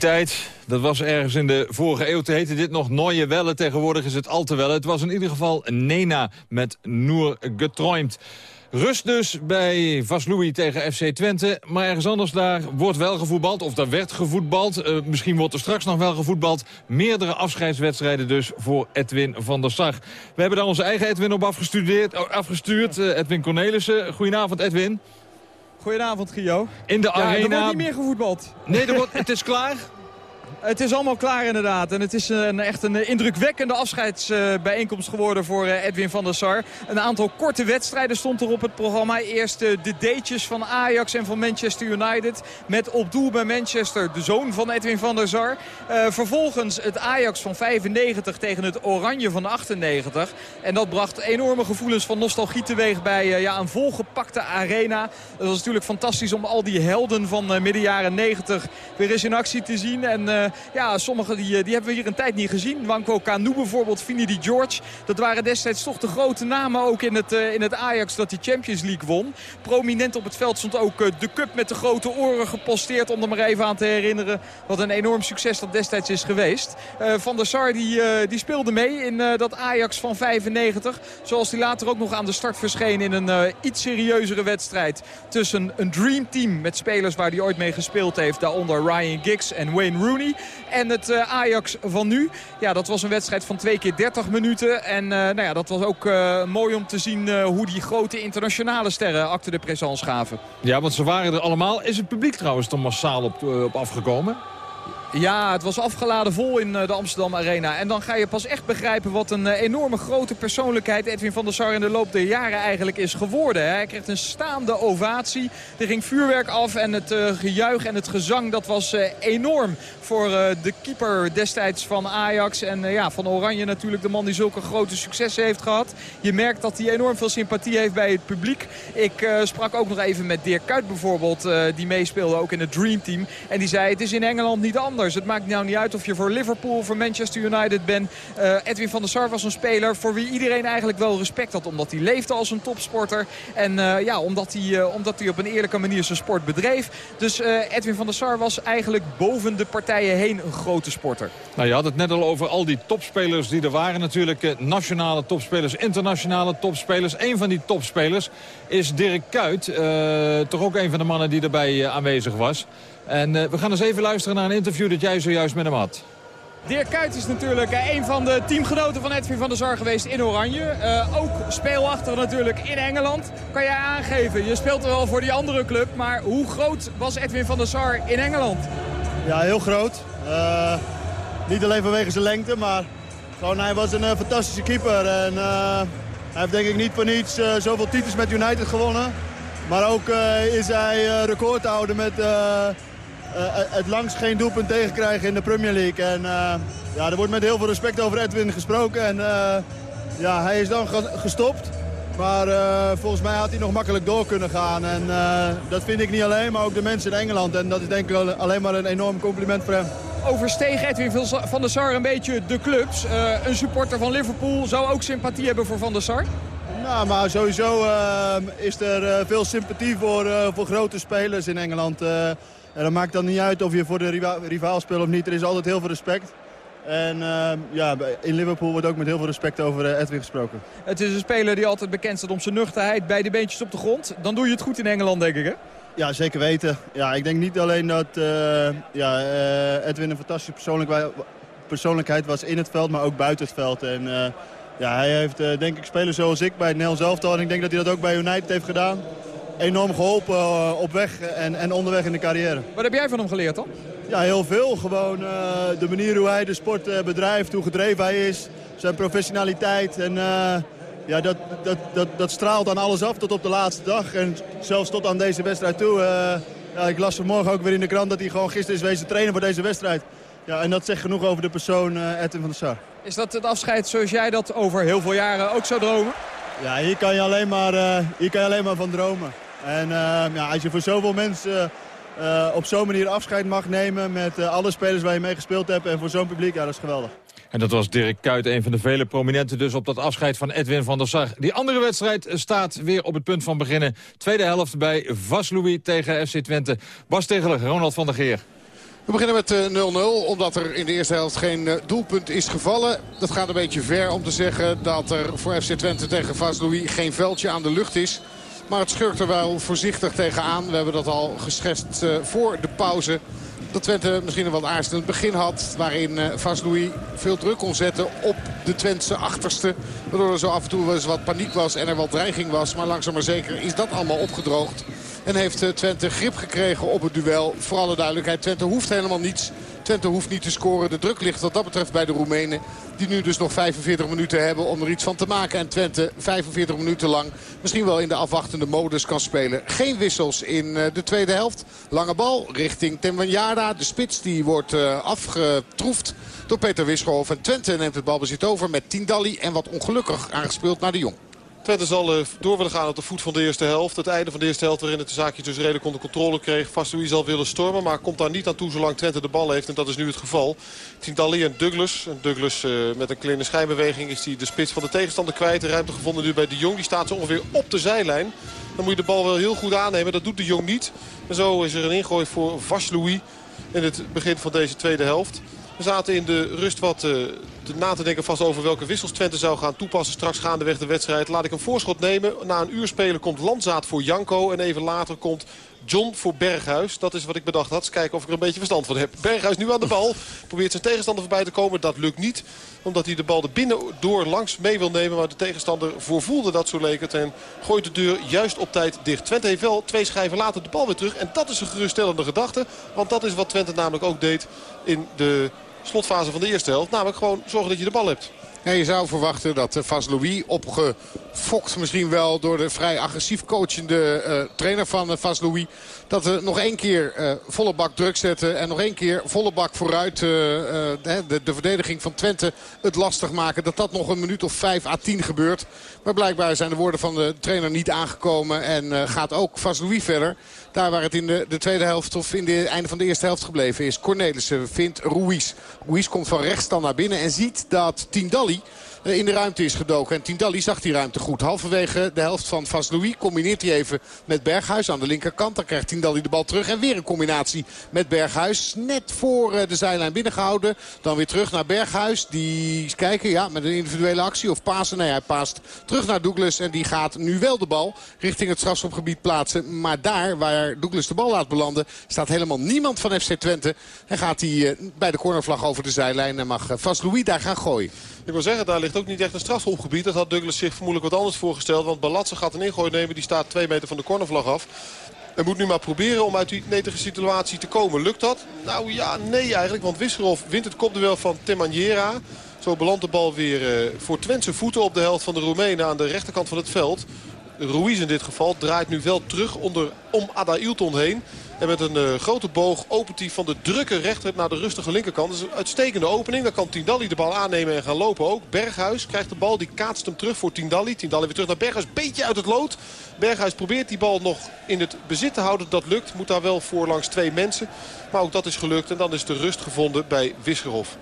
Tijd, dat was ergens in de vorige eeuw, te heette dit nog Neue Welle. Tegenwoordig is het al te wel. Het was in ieder geval Nena met Noer geträumt. Rust dus bij Vaslui tegen FC Twente. Maar ergens anders daar wordt wel gevoetbald. Of daar werd gevoetbald. Eh, misschien wordt er straks nog wel gevoetbald. Meerdere afscheidswedstrijden dus voor Edwin van der Sar. We hebben daar onze eigen Edwin op afgestudeerd, oh, afgestuurd. eh, Edwin Cornelissen. Goedenavond Edwin. Goedenavond, Gio. In de Ja, er arena... wordt niet meer gevoetbald. Nee, er wordt, het is klaar. Het is allemaal klaar inderdaad. En het is een, echt een indrukwekkende afscheidsbijeenkomst geworden voor eh, Edwin van der Sar. Een aantal korte wedstrijden stond er op het programma. Eerst eh, de datejes van Ajax en van Manchester United. Met op doel bij Manchester de zoon van Edwin van der Sar. Eh, vervolgens het Ajax van 95 tegen het Oranje van 98. En dat bracht enorme gevoelens van nostalgie teweeg bij ja, een volgepakte arena. Het was natuurlijk fantastisch om al die helden van eh, midden jaren 90 weer eens in actie te zien. En ja, sommige die, eh, die hebben we hier een tijd niet gezien. Wanko Kanu bijvoorbeeld, Vini Di George. Dat waren destijds toch de grote namen ook in het, eh, in het Ajax dat die Champions League won. Prominent op het veld stond ook eh, de cup met de grote oren geposteerd. Om er maar even aan te herinneren wat een enorm succes dat destijds is geweest. Van der Sar die, die speelde mee in dat Ajax van 95. Zoals die later ook nog aan de start verscheen in een iets serieuzere wedstrijd. Tussen een dream team met spelers waar hij ooit mee gespeeld heeft. Daaronder Ryan Giggs en Wayne Rooney. En het eh, Ajax van nu. Ja, dat was een wedstrijd van twee keer 30 minuten. En eh, nou ja, dat was ook eh, mooi om te zien hoe die grote internationale sterren acte de présence gaven. Ja, want ze waren er allemaal. Is het publiek trouwens er massaal op, op afgekomen? Ja, het was afgeladen vol in eh, de Amsterdam Arena. En dan ga je pas echt begrijpen wat een eh, enorme grote persoonlijkheid Edwin van der Sar in de loop der jaren eigenlijk is geworden. Hij kreeg een staande ovatie. Er ging vuurwerk af en het eh, gejuich en het gezang dat was enorm voor de keeper destijds van Ajax. En ja, van Oranje natuurlijk de man die zulke grote successen heeft gehad. Je merkt dat hij enorm veel sympathie heeft bij het publiek. Ik sprak ook nog even met Dirk Kuyt bijvoorbeeld, die meespeelde ook in het Dream Team. En die zei het is in Engeland niet anders. Het maakt nou niet uit of je voor Liverpool of voor Manchester United bent. Eh, Edwin van der Sar was een speler voor wie iedereen eigenlijk wel respect had. Omdat hij leefde als een topsporter. En eh, ja, omdat hij, eh, omdat hij op een eerlijke manier zijn sport bedreef. Dus Edwin van der Sar was eigenlijk boven de partijen heen een grote sporter. Nou, je had het net al over al die topspelers die er waren. Natuurlijk nationale topspelers, internationale topspelers. Een van die topspelers is Dirk Kuyt. toch ook een van de mannen die erbij aanwezig was. En eh, we gaan eens even luisteren naar een interview dat jij zojuist met hem had. Dirk Kuyt is natuurlijk eh, een van de teamgenoten van Edwin van der Sar geweest in Oranje. Eh, ook speelachtig natuurlijk in Engeland. Kan jij aangeven, je speelt er wel voor die andere club. Maar hoe groot was Edwin van der Sar in Engeland? Ja, heel groot. Eh, niet alleen vanwege zijn lengte, maar gewoon, hij was een fantastische keeper. En, eh, hij heeft denk ik niet voor niets zoveel titels met United gewonnen. Maar ook eh, is hij eh, recordhouder met het langst geen doelpunt tegenkrijgen in de Premier League. En eh, ja, er wordt met heel veel respect over Edwin gesproken. En eh, ja, hij is dan ge- gestopt. Maar eh, volgens mij had hij nog makkelijk door kunnen gaan. En eh, dat vind ik niet alleen, maar ook de mensen in Engeland. En dat is denk ik al- alleen maar een enorm compliment voor hem. Oversteeg Edwin van der Sar een beetje de clubs. Eh, een supporter van Liverpool zou ook sympathie hebben voor Van der Sar. Nou, maar sowieso eh, is er eh, veel sympathie voor, eh, voor grote spelers in Engeland. En dat maakt dan niet uit of je voor de riva- rivaal speelt of niet. Er is altijd heel veel respect. En eh, ja, in Liverpool wordt ook met heel veel respect over eh, Edwin gesproken. Het is een speler die altijd bekend staat om zijn nuchterheid bij de beentjes op de grond. Dan doe je het goed in Engeland, denk ik, hè? Ja, zeker weten. Ja, ik denk niet alleen dat eh, ja, eh, Edwin een fantastische persoonlijk- persoonlijkheid was in het veld, maar ook buiten het veld. En ja, hij heeft denk ik spelers zoals ik bij het Nederlands elftal. En ik denk dat hij dat ook bij United heeft gedaan. Enorm geholpen eh, op weg en, en onderweg in de carrière. Wat heb jij van hem geleerd dan? Ja, heel veel. Gewoon eh, de manier hoe hij de sport eh, bedrijft, hoe gedreven hij is, zijn professionaliteit. En ja, dat, dat, dat, dat straalt aan alles af tot op de laatste dag. En zelfs tot aan deze wedstrijd toe. Ja, ik las vanmorgen ook weer in de krant dat hij gewoon gisteren is wezen trainen voor deze wedstrijd. Ja, en dat zegt genoeg over de persoon Edwin van der Sar. Is dat het afscheid zoals jij dat over heel veel jaren ook zou dromen? Ja, hier kan je alleen maar, hier kan je alleen maar van dromen. En eh, ja, als je voor zoveel mensen eh, op zo'n manier afscheid mag nemen... met eh, alle spelers waar je mee gespeeld hebt en voor zo'n publiek, ja, dat is geweldig. En dat was Dirk Kuyt, een van de vele prominenten dus op dat afscheid van Edwin van der Sar. Die andere wedstrijd staat weer op het punt van beginnen. Tweede helft bij Vaslui tegen FC Twente. Bas Tegeler, Ronald van der Geer. We beginnen met eh, 0-0, omdat er in de eerste helft geen eh, doelpunt is gevallen. Dat gaat een beetje ver om te zeggen dat er voor FC Twente tegen Vaslui geen veldje aan de lucht is. Maar het schurkt er wel voorzichtig tegenaan. We hebben dat al geschetst eh, voor de pauze. Dat Twente misschien een wat aarzelend begin had. Waarin eh, Vaslui veel druk kon zetten op de Twentse achterste. Waardoor er zo af en toe wel eens wat paniek was en er wat dreiging was. Maar langzaam maar zeker is dat allemaal opgedroogd. En heeft eh, Twente grip gekregen op het duel. Voor alle duidelijkheid, Twente hoeft helemaal niets. Twente hoeft niet te scoren. De druk ligt wat dat betreft bij de Roemenen. Die nu dus nog 45 minuten hebben om er iets van te maken. En Twente 45 minuten lang misschien wel in de afwachtende modus kan spelen. Geen wissels in eh, de tweede helft. Lange bal richting Temwanjara. De spits die wordt eh, afgetroefd door Peter Wisselhoff. En Twente neemt het balbezit over met Tindalli. En wat ongelukkig aangespeeld naar de Jong. Twente zal eh, door willen gaan op de voet van de eerste helft. Het einde van de eerste helft waarin het zaakje dus redelijk onder controle kreeg. Vastoui zal willen stormen, maar komt daar niet aan toe zolang Twente de bal heeft. En dat is nu het geval. Tindalli en Douglas. Douglas eh, met een kleine schijnbeweging is hij de spits van de tegenstander kwijt. De ruimte gevonden nu bij de Jong. Die staat zo ongeveer op de zijlijn. Dan moet je de bal wel heel goed aannemen. Dat doet de Jong niet. En zo is er een ingooi voor Vaslui in het begin van deze tweede helft. We zaten in de rust wat eh, na te denken vast over welke wissels Twente zou gaan toepassen. Straks gaandeweg de wedstrijd. Laat ik een voorschot nemen. Na een uur spelen komt Landzaat voor Janko. En even later komt John voor Berghuis. Dat is wat ik bedacht had. Eens kijken of ik er een beetje verstand van heb. Berghuis nu aan de bal. Probeert zijn tegenstander voorbij te komen. Dat lukt niet. Omdat hij de bal er binnen door langs mee wil nemen. Maar de tegenstander voorvoelde dat zo leek het. En gooit de deur juist op tijd dicht. Twente heeft wel twee schijven later de bal weer terug. En dat is een geruststellende gedachte. Want dat is wat Twente namelijk ook deed in de slotfase van de eerste helft. Namelijk gewoon zorgen dat je de bal hebt. Je zou verwachten dat uh, Vaslui, opgefokt misschien wel door de vrij agressief coachende eh, trainer van uh, Vaslui... dat we nog één keer eh, volle bak druk zetten en nog één keer volle bak vooruit eh, eh, de, de verdediging van Twente het lastig maken. Dat dat nog een minuut of 5 à 10 gebeurt. Maar blijkbaar zijn de woorden van de trainer niet aangekomen en gaat ook Vaslui verder. Daar waar het in de, de tweede helft of in het einde van de eerste helft gebleven is. Cornelissen vindt Ruiz. Ruiz komt van rechts dan naar binnen en ziet dat Tindalli in de ruimte is gedoken. En Tindalli zag die ruimte goed. Halverwege de helft van Vaslui combineert hij even met Berghuis aan de linkerkant. Dan krijgt Tindalli de bal terug. En weer een combinatie met Berghuis. Net voor eh, de zijlijn binnengehouden. Dan weer terug naar Berghuis. Die kijken, ja, met een individuele actie of pasen. Nee, hij paast terug naar Douglas. En die gaat nu wel de bal richting het strafschopgebied plaatsen. Maar daar waar Douglas de bal laat belanden staat helemaal niemand van FC Twente. En gaat hij eh, bij de cornervlag over de zijlijn. En mag eh, Vaslui daar gaan gooien. Ik wil zeggen, daar ligt ook niet echt een strafschopgebied. Dat had Douglas zich vermoedelijk wat anders voorgesteld. Want Balatse gaat een ingooi nemen. Die staat twee meter van de cornervlag af. En moet nu maar proberen om uit die netige situatie te komen. Lukt dat? Nou ja, nee eigenlijk. Want Wisserov wint het kopduel van Temanjera. Zo belandt de bal weer eh, voor Twentse voeten op de helft van de Roemenen aan de rechterkant van het veld. Ruiz in dit geval draait nu wel terug onder, om Ada Ilton heen. En met een eh, grote boog opent hij van de drukke rechter naar de rustige linkerkant. Dat is een uitstekende opening. Dan kan Tindalli de bal aannemen en gaan lopen ook. Berghuis krijgt de bal, die kaatst hem terug voor Tindalli. Tindalli weer terug naar Berghuis, beetje uit het lood. Berghuis probeert die bal nog in het bezit te houden. Dat lukt, moet daar wel voor langs twee mensen. Maar ook dat is gelukt en dan is de rust gevonden bij Wisgerhof.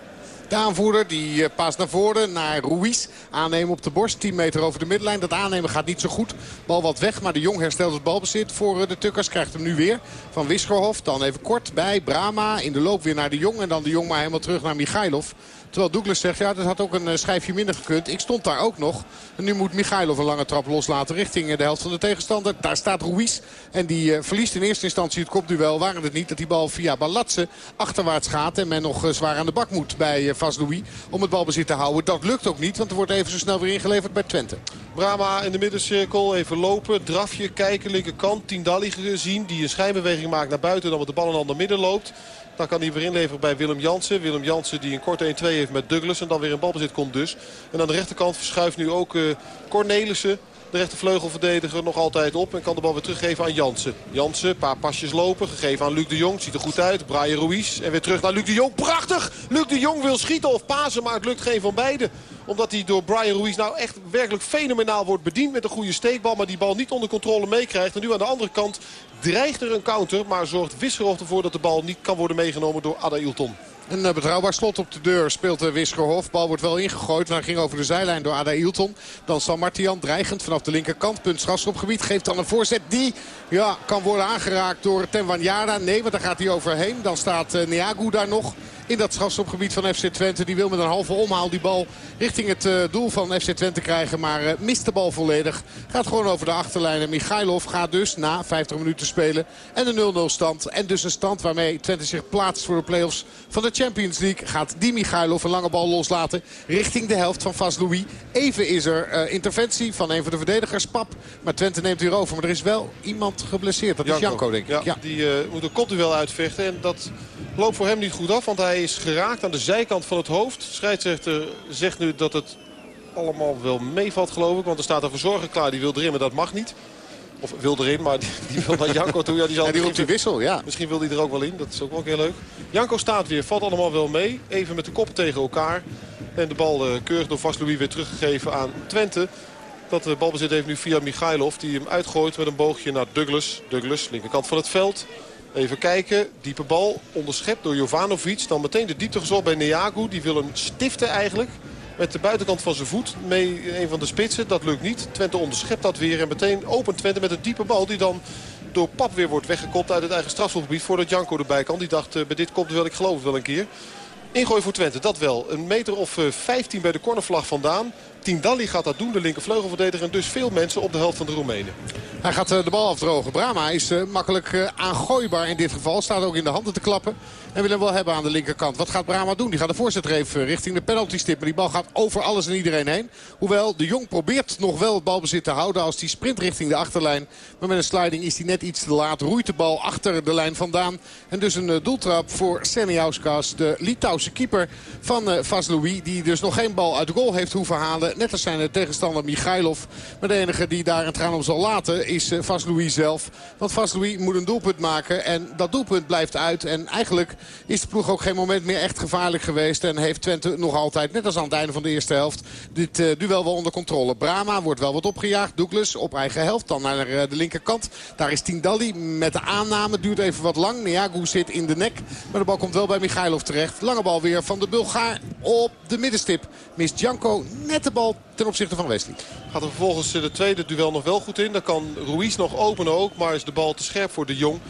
De aanvoerder die eh, paast naar voren naar Ruiz. Aannemen op de borst, 10 meter over de middenlijn. Dat aannemen gaat niet zo goed. Bal wat weg, maar de Jong herstelt het balbezit voor eh, de Tukkers. Krijgt hem nu weer van Wisgerhof. Dan even kort bij Brama. In de loop weer naar de Jong. En dan de Jong maar helemaal terug naar Michailov. Terwijl Douglas zegt, ja, dat had ook een eh, schijfje minder gekund. Ik stond daar ook nog. En nu moet Michailov een lange trap loslaten richting eh, de helft van de tegenstander. Daar staat Ruiz. En die uh, verliest in eerste instantie het kopduel. Waren het niet dat die bal via Balatse achterwaarts gaat. En men nog zwaar aan de bak moet bij Vaslui. Om het balbezit te houden. Dat lukt ook niet, want er wordt even zo snel weer ingeleverd bij Twente. Brama in de middencirkel. Even lopen, drafje, kijken, linkerkant. Tindalli gezien, die een schijnbeweging maakt naar buiten. Dan met de bal een ander midden loopt. Dan kan hij weer inleveren bij Willem Jansen. Willem Jansen die een korte 1-2 heeft met Douglas. En dan weer in balbezit komt dus. En aan de rechterkant verschuift nu ook uh, Cornelissen. De rechtervleugelverdediger nog altijd op. En kan de bal weer teruggeven aan Jansen. Jansen, een paar pasjes lopen. Gegeven aan Luc de Jong. Ziet er goed uit. Brian Ruiz. En weer terug naar Luc de Jong. Prachtig! Luc de Jong wil schieten of pasen. Maar het lukt geen van beiden. Omdat hij door Brian Ruiz nou echt werkelijk fenomenaal wordt bediend. Met een goede steekbal. Maar die bal niet onder controle meekrijgt. En nu aan de andere kant dreigt er een counter. Maar zorgt Wisserhoff ervoor dat de bal niet kan worden meegenomen door Ada Ilton. Een eh, betrouwbaar slot op de deur speelt uh, Wiskerhof. Bal wordt wel ingegooid, maar ging over de zijlijn door Ada Ilton. Dan San Martian dreigend vanaf de linkerkant. Punt strafschopgebied geeft dan een voorzet die ja, kan worden aangeraakt door Tenwanyara. Nee, want daar gaat hij overheen. Dan staat uh, Neagu daar nog in dat strafschopgebied van FC Twente. Die wil met een halve omhaal die bal richting het uh, doel van FC Twente krijgen. Maar uh, mist de bal volledig. Gaat gewoon over de achterlijn. En Michailov gaat dus na 50 minuten spelen. En een 0-0 stand. En dus een stand waarmee Twente zich plaatst voor de play-offs van de Champions League. Gaat die Michailov een lange bal loslaten richting de helft van Vas Louis. Even is er uh, interventie van een van de verdedigers, Pap. Maar Twente neemt weer over. Maar er is wel iemand geblesseerd. Dat Janko. is Janko, denk ik. Ja, ja. Die uh, moet een kopduel uitvechten. En dat loopt voor hem niet goed af. Want hij is geraakt aan de zijkant van het hoofd. Scheidsrechter zegt nu dat het allemaal wel meevalt, geloof ik. Want er staat een verzorger klaar. Die wil erin, maar dat mag niet. Of wil erin, maar die, die wil naar Janko toe. Ja, die, zal ja, die roept die wissel, ja. Misschien wil hij er ook wel in. Dat is ook wel heel leuk. Janko staat weer. Valt allemaal wel mee. Even met de koppen tegen elkaar. En de bal uh, keurig door Vas Louis weer teruggegeven aan Twente. Dat de balbezit heeft nu via Michailov. Die hem uitgooit met een boogje naar Douglas. Douglas, linkerkant van het veld. Even kijken. Diepe bal. Onderschept door Jovanovic. Dan meteen de diepte gezocht bij Neagu. Die wil hem stiften eigenlijk. Met de buitenkant van zijn voet. Mee een van de spitsen. Dat lukt niet. Twente onderschept dat weer. En meteen opent Twente met een diepe bal. Die dan door Pap weer wordt weggekopt uit het eigen strafschopgebied. Voordat Janko erbij kan. Die dacht bij dit komt wel. Ik geloof het wel een keer. Ingooi voor Twente, dat wel. Een meter of 15 bij de cornervlag vandaan. Tindalli gaat dat doen, de linkervleugelverdediger. En dus veel mensen op de helft van de Roemenen. Hij gaat uh, de bal afdrogen. Brama is uh, makkelijk uh, aangooibaar in dit geval. Staat ook in de handen te klappen. En wil hem wel hebben aan de linkerkant. Wat gaat Brama doen? Die gaat de voorzet even richting de penalty stip. Maar die bal gaat over alles en iedereen heen. Hoewel de Jong probeert nog wel het balbezit te houden als die sprint richting de achterlijn. Maar met een sliding is hij net iets te laat. Roeit de bal achter de lijn vandaan. En dus een doeltrap voor Seniauskas. De Litouwse keeper van uh, Vaslui. Die dus nog geen bal uit de goal heeft hoeven halen. Net als zijn tegenstander Michailov. Maar de enige die daar een traan om zal laten is Vaslui zelf. Want Vaslui moet een doelpunt maken. En dat doelpunt blijft uit. En eigenlijk is de ploeg ook geen moment meer echt gevaarlijk geweest. En heeft Twente nog altijd, net als aan het einde van de eerste helft, dit uh, duel wel onder controle. Brama wordt wel wat opgejaagd. Douglas op eigen helft. Dan naar de linkerkant. Daar is Tindalli met de aanname. Duurt even wat lang. Neagu zit in de nek. Maar de bal komt wel bij Michailov terecht. Lange bal weer van de Bulgaar op de middenstip. Mist Janko net de bal ten opzichte van Wesley. Gaat er vervolgens de tweede duel nog wel goed in. Dan kan Ruiz nog openen ook. Maar is de bal te scherp voor de Jong.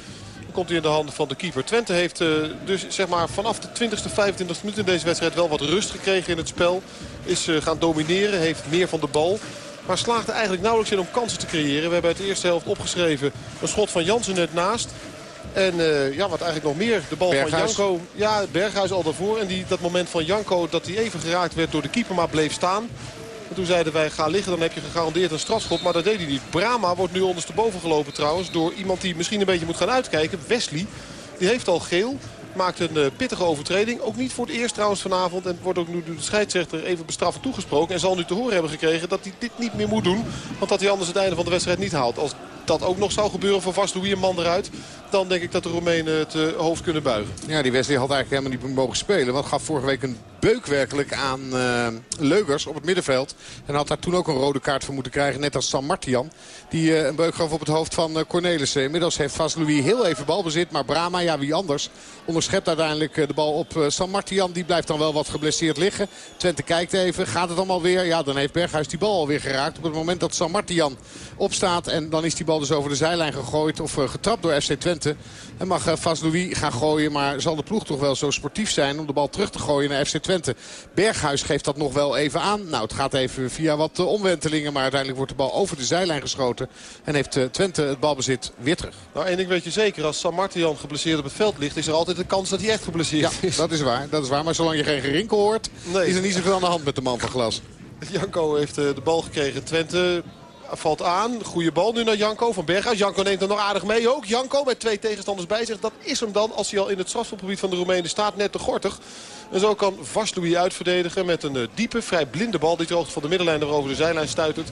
Komt hij in de handen van de keeper. Twente heeft uh, dus zeg maar vanaf de 20ste, 25 minuten in deze wedstrijd wel wat rust gekregen in het spel. Is uh, gaan domineren, heeft meer van de bal. Maar slaagt er eigenlijk nauwelijks in om kansen te creëren. We hebben uit de eerste helft opgeschreven een schot van Jansen net naast. En uh, ja, wat eigenlijk nog meer, de bal Berghuis. van Janko. Ja, Berghuis al daarvoor. En die, dat moment van Janko dat hij even geraakt werd door de keeper, maar bleef staan. En toen zeiden wij, ga liggen, dan heb je gegarandeerd een strafschop. Maar dat deed hij niet. Brama wordt nu ondersteboven gelopen trouwens. Door iemand die misschien een beetje moet gaan uitkijken. Wesley. Die heeft al geel. Maakt een uh, pittige overtreding. Ook niet voor het eerst trouwens vanavond. En wordt ook nu de scheidsrechter even bestraffend toegesproken. En zal nu te horen hebben gekregen dat hij dit niet meer moet doen. Want dat hij anders het einde van de wedstrijd niet haalt. Als dat ook nog zou gebeuren voor Vast een man eruit. Dan denk ik dat de Roemenen het uh, hoofd kunnen buigen. Ja, die Wesley had eigenlijk helemaal niet mogen spelen. Want gaf vorige week een beuk werkelijk aan uh, Leugers op het middenveld. En had daar toen ook een rode kaart voor moeten krijgen. Net als San Martian. Die uh, een beuk gaf op het hoofd van Cornelissen. Inmiddels heeft Vas Louis heel even balbezit. Maar Brama, ja wie anders, onderschept uiteindelijk de bal op San Martian. Die blijft dan wel wat geblesseerd liggen. Twente kijkt even. Gaat het allemaal weer? Ja, dan heeft Berghuis die bal alweer geraakt. Op het moment dat San Martian opstaat. En dan is die bal dus over de zijlijn gegooid. Of getrapt door FC Twente. En mag Vas Louis gaan gooien. Maar zal de ploeg toch wel zo sportief zijn om de bal terug te gooien naar FC Twente. Berghuis geeft dat nog wel even aan. Nou, het gaat even via wat omwentelingen. Maar uiteindelijk wordt de bal over de zijlijn geschoten. En heeft Twente het balbezit weer terug. Nou, één ding weet je zeker. Als San Martian geblesseerd op het veld ligt... is er altijd de kans dat hij echt geblesseerd ja, is. dat is waar. Dat is waar. Maar zolang je geen gerinkel hoort... Nee. is er niet zoveel aan de hand met de man van glas. Janko heeft de bal gekregen. Twente valt aan. Goede bal nu naar Janko van Berghuis. Janko neemt er nog aardig mee ook. Janko met twee tegenstanders bij zich. Dat is hem dan als hij al in het strafschopgebied van de Roemenen staat. Net te gortig. En zo kan Vaslui uitverdedigen met een uh, diepe, vrij blinde bal. Die ter hoogte van de middenlijn er over de zijlijn stuitert.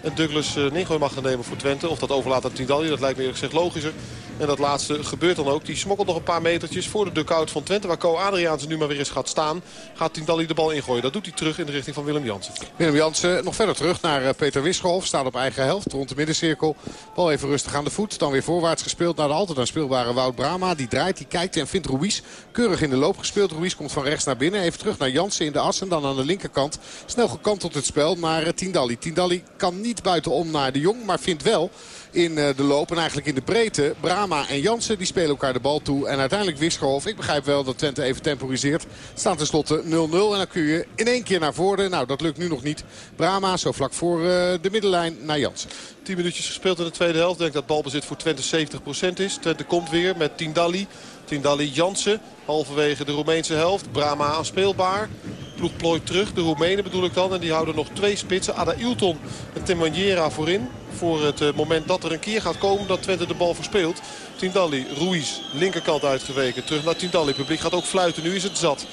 En Douglas uh, mag gaan nemen voor Twente. Of dat overlaat aan Tindalli, dat lijkt me eerlijk gezegd logischer. En dat laatste gebeurt dan ook. Die smokkelt nog een paar metertjes voor de dugout van Twente. Waar Co Adriaanse nu maar weer eens gaat staan. Gaat Tindalli de bal ingooien. Dat doet hij terug in de richting van Willem Jansen. Willem Jansen nog verder terug naar eh, Peter Wisgerhof. Staat op eigen helft rond de middencirkel. Bal even rustig aan de voet. Dan weer voorwaarts gespeeld naar de altijd aan speelbare Wout Brama. Die draait, die kijkt en vindt Ruiz keurig in de loop gespeeld. Ruiz komt van rechts naar binnen. Even terug naar Jansen in de as. En dan aan de linkerkant snel gekanteld het spel naar Tindalli. Tindalli kan niet buitenom naar de Jong. Maar vindt wel in eh, de loop en eigenlijk in de breedte. Brama en Jansen die spelen elkaar de bal toe. En uiteindelijk Wisgerhof. Ik begrijp wel dat Twente even temporiseert. Staat tenslotte 0-0 en dan kun je in één keer naar voren. Nou, dat lukt nu nog niet. Brama zo vlak voor uh, de middenlijn naar Jansen. 10 minuutjes gespeeld in de tweede helft. Ik denk dat balbezit voor Twente 70% is. Twente komt weer met Tindalli. Tindalli Jansen. Halverwege de Roemeense helft. Brama aanspeelbaar. Ploeg plooit terug. De Roemenen bedoel ik dan. En die houden nog twee spitsen. Ada Ilton en Timaniera voorin. Voor het uh, moment dat er een keer gaat komen dat Twente de bal verspeelt. Tindalli, Ruiz, linkerkant uitgeweken. Terug naar Tindalli. Publiek gaat ook fluiten. Nu is het zat.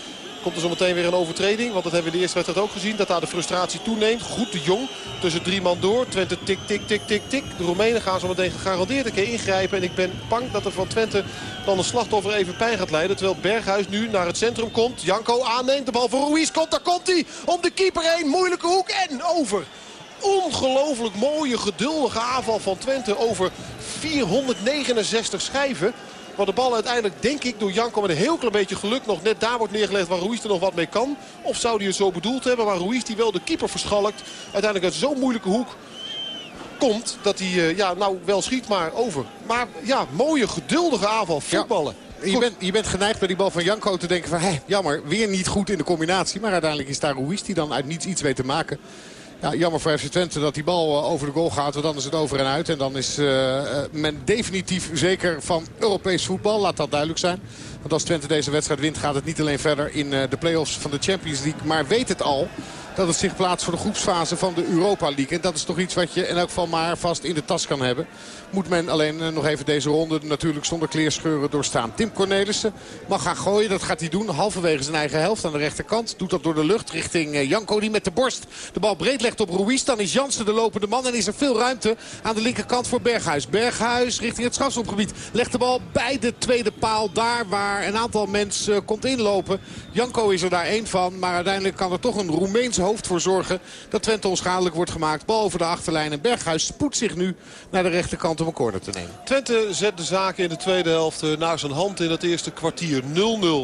Komt er zo meteen weer een overtreding. Want dat hebben we in de eerste wedstrijd ook gezien. Dat daar de frustratie toeneemt. Goed de Jong tussen drie man door. Twente tik, tik, tik, tik, tik. De Roemenen gaan zo meteen gegarandeerd een keer ingrijpen. En ik ben bang dat er van Twente dan een slachtoffer even pijn gaat leiden. Terwijl Berghuis nu naar het centrum komt. Janko aanneemt. De bal voor Ruiz komt. Daar komt hij. Om de keeper heen. Moeilijke hoek. En over. Ongelooflijk mooie geduldige aanval van Twente over 469 schijven. Waar de bal uiteindelijk, denk ik, door Janko met een heel klein beetje geluk nog net daar wordt neergelegd waar Ruiz er nog wat mee kan. Of zou hij het zo bedoeld hebben, waar Ruiz die wel de keeper verschalkt. Uiteindelijk uit zo'n moeilijke hoek komt dat hij uh, ja, nou wel schiet, maar over. Maar ja, mooie geduldige aanval, voetballen. Ja. Je bent, je bent geneigd bij die bal van Janko te denken van... Hé, jammer, weer niet goed in de combinatie. Maar uiteindelijk is daar Ruiz die dan uit niets iets weet te maken. Ja, jammer voor FC Twente dat die bal over de goal gaat. Want dan is het over en uit. En dan is uh, men definitief zeker van Europees voetbal. Laat dat duidelijk zijn. Want als Twente deze wedstrijd wint gaat het niet alleen verder in de play-offs van de Champions League. Maar weet het al dat het zich plaatst voor de groepsfase van de Europa League. En dat is toch iets wat je in elk geval maar vast in de tas kan hebben. Moet men alleen uh, nog even deze ronde natuurlijk zonder kleerscheuren doorstaan. Tim Cornelissen mag gaan gooien. Dat gaat hij doen halverwege zijn eigen helft aan de rechterkant. Doet dat door de lucht richting uh, Janko die met de borst de bal breed legt op Ruiz. Dan is Jansen de lopende man en is er veel ruimte aan de linkerkant voor Berghuis. Berghuis richting het strafschopgebied. Legt de bal bij de tweede paal. Daar waar een aantal mensen uh, komt inlopen. Janko is er daar één van. Maar uiteindelijk kan er toch een Roemeens hoofd voor zorgen dat Twente onschadelijk wordt gemaakt. Bal over de achterlijn en Berghuis spoedt zich nu naar de rechterkant om een corner te nemen. Twente zet de zaken in de tweede helft naar zijn hand in het eerste kwartier. 0-0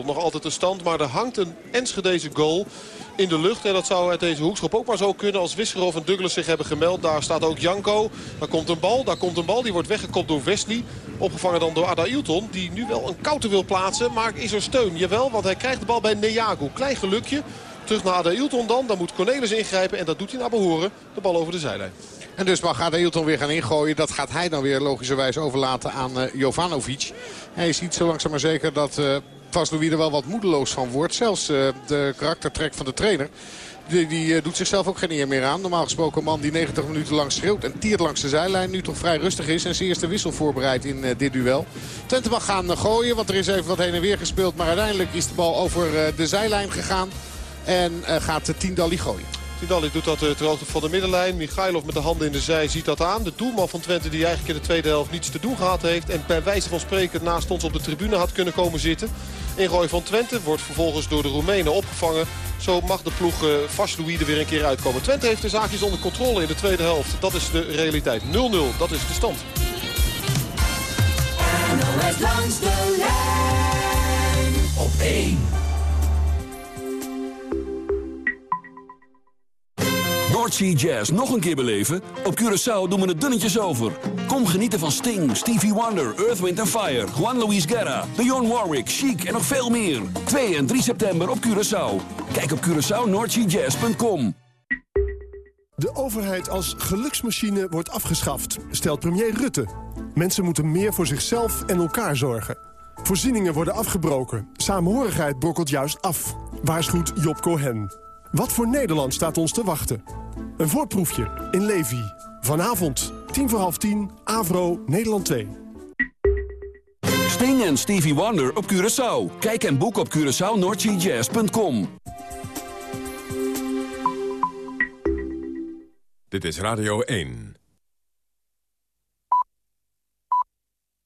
nog altijd de stand, maar er hangt een Enschedeze goal in de lucht. En dat zou uit deze hoekschop ook maar zo kunnen als Wisgerhoff en Douglas zich hebben gemeld. Daar staat ook Janko. Daar komt een bal, daar komt een bal. Die wordt weggekopt door Wesley. Opgevangen dan door Ada Ilton. Die nu wel een kouter wil plaatsen. Maar is er steun? Jawel, want hij krijgt de bal bij Neagu. Klein gelukje. Terug naar Ilton dan. Dan moet Cornelis ingrijpen. En dat doet hij naar behoren. De bal over de zijlijn. En dus mag Ada weer gaan ingooien. Dat gaat hij dan weer logischerwijs overlaten aan uh, Jovanovic. Hij ziet zo langzaam maar zeker dat uh, Vaslui er wel wat moedeloos van wordt. Zelfs uh, de karaktertrek van de trainer. Die, die doet zichzelf ook geen eer meer aan. Normaal gesproken een man die 90 minuten lang schreeuwt en tiert langs de zijlijn. Nu toch vrij rustig is en zijn eerste wissel voorbereidt in dit duel. Twente mag gaan gooien, want er is even wat heen en weer gespeeld. Maar uiteindelijk is de bal over de zijlijn gegaan. En gaat Tindalli gooien. Tindalli doet dat ter hoogte van de middenlijn. Michailov met de handen in de zij ziet dat aan. De doelman van Twente die eigenlijk in de tweede helft niets te doen gehad heeft. En bij wijze van spreken naast ons op de tribune had kunnen komen zitten. Ingooi van Twente wordt vervolgens door de Roemenen opgevangen. Zo mag de ploeg uh, Vaslui er weer een keer uitkomen. Twente heeft de zaakjes onder controle in de tweede helft. Dat is de realiteit. 0-0, dat is de stand. NOS langs de lijn op 1. Noordsea Jazz nog een keer beleven? Op Curaçao doen we het dunnetjes over. Kom genieten van Sting, Stevie Wonder, Earth, Wind Fire... Juan Luis Guerra, Dionne Warwick, Chic en nog veel meer. 2 en 3 september op Curaçao. Kijk op CuraçaoNoordseaJazz.com. De overheid als geluksmachine wordt afgeschaft, stelt premier Rutte. Mensen moeten meer voor zichzelf en elkaar zorgen. Voorzieningen worden afgebroken. Saamhorigheid brokkelt juist af. Waarschuwt Job Cohen. Wat voor Nederland staat ons te wachten? Een voorproefje in Levi. Vanavond, tien voor half tien, Avro, Nederland 2. Sting en Stevie Wonder op Curaçao. Kijk en boek op CuraçaoNoordseaJazz.com. Dit is Radio 1.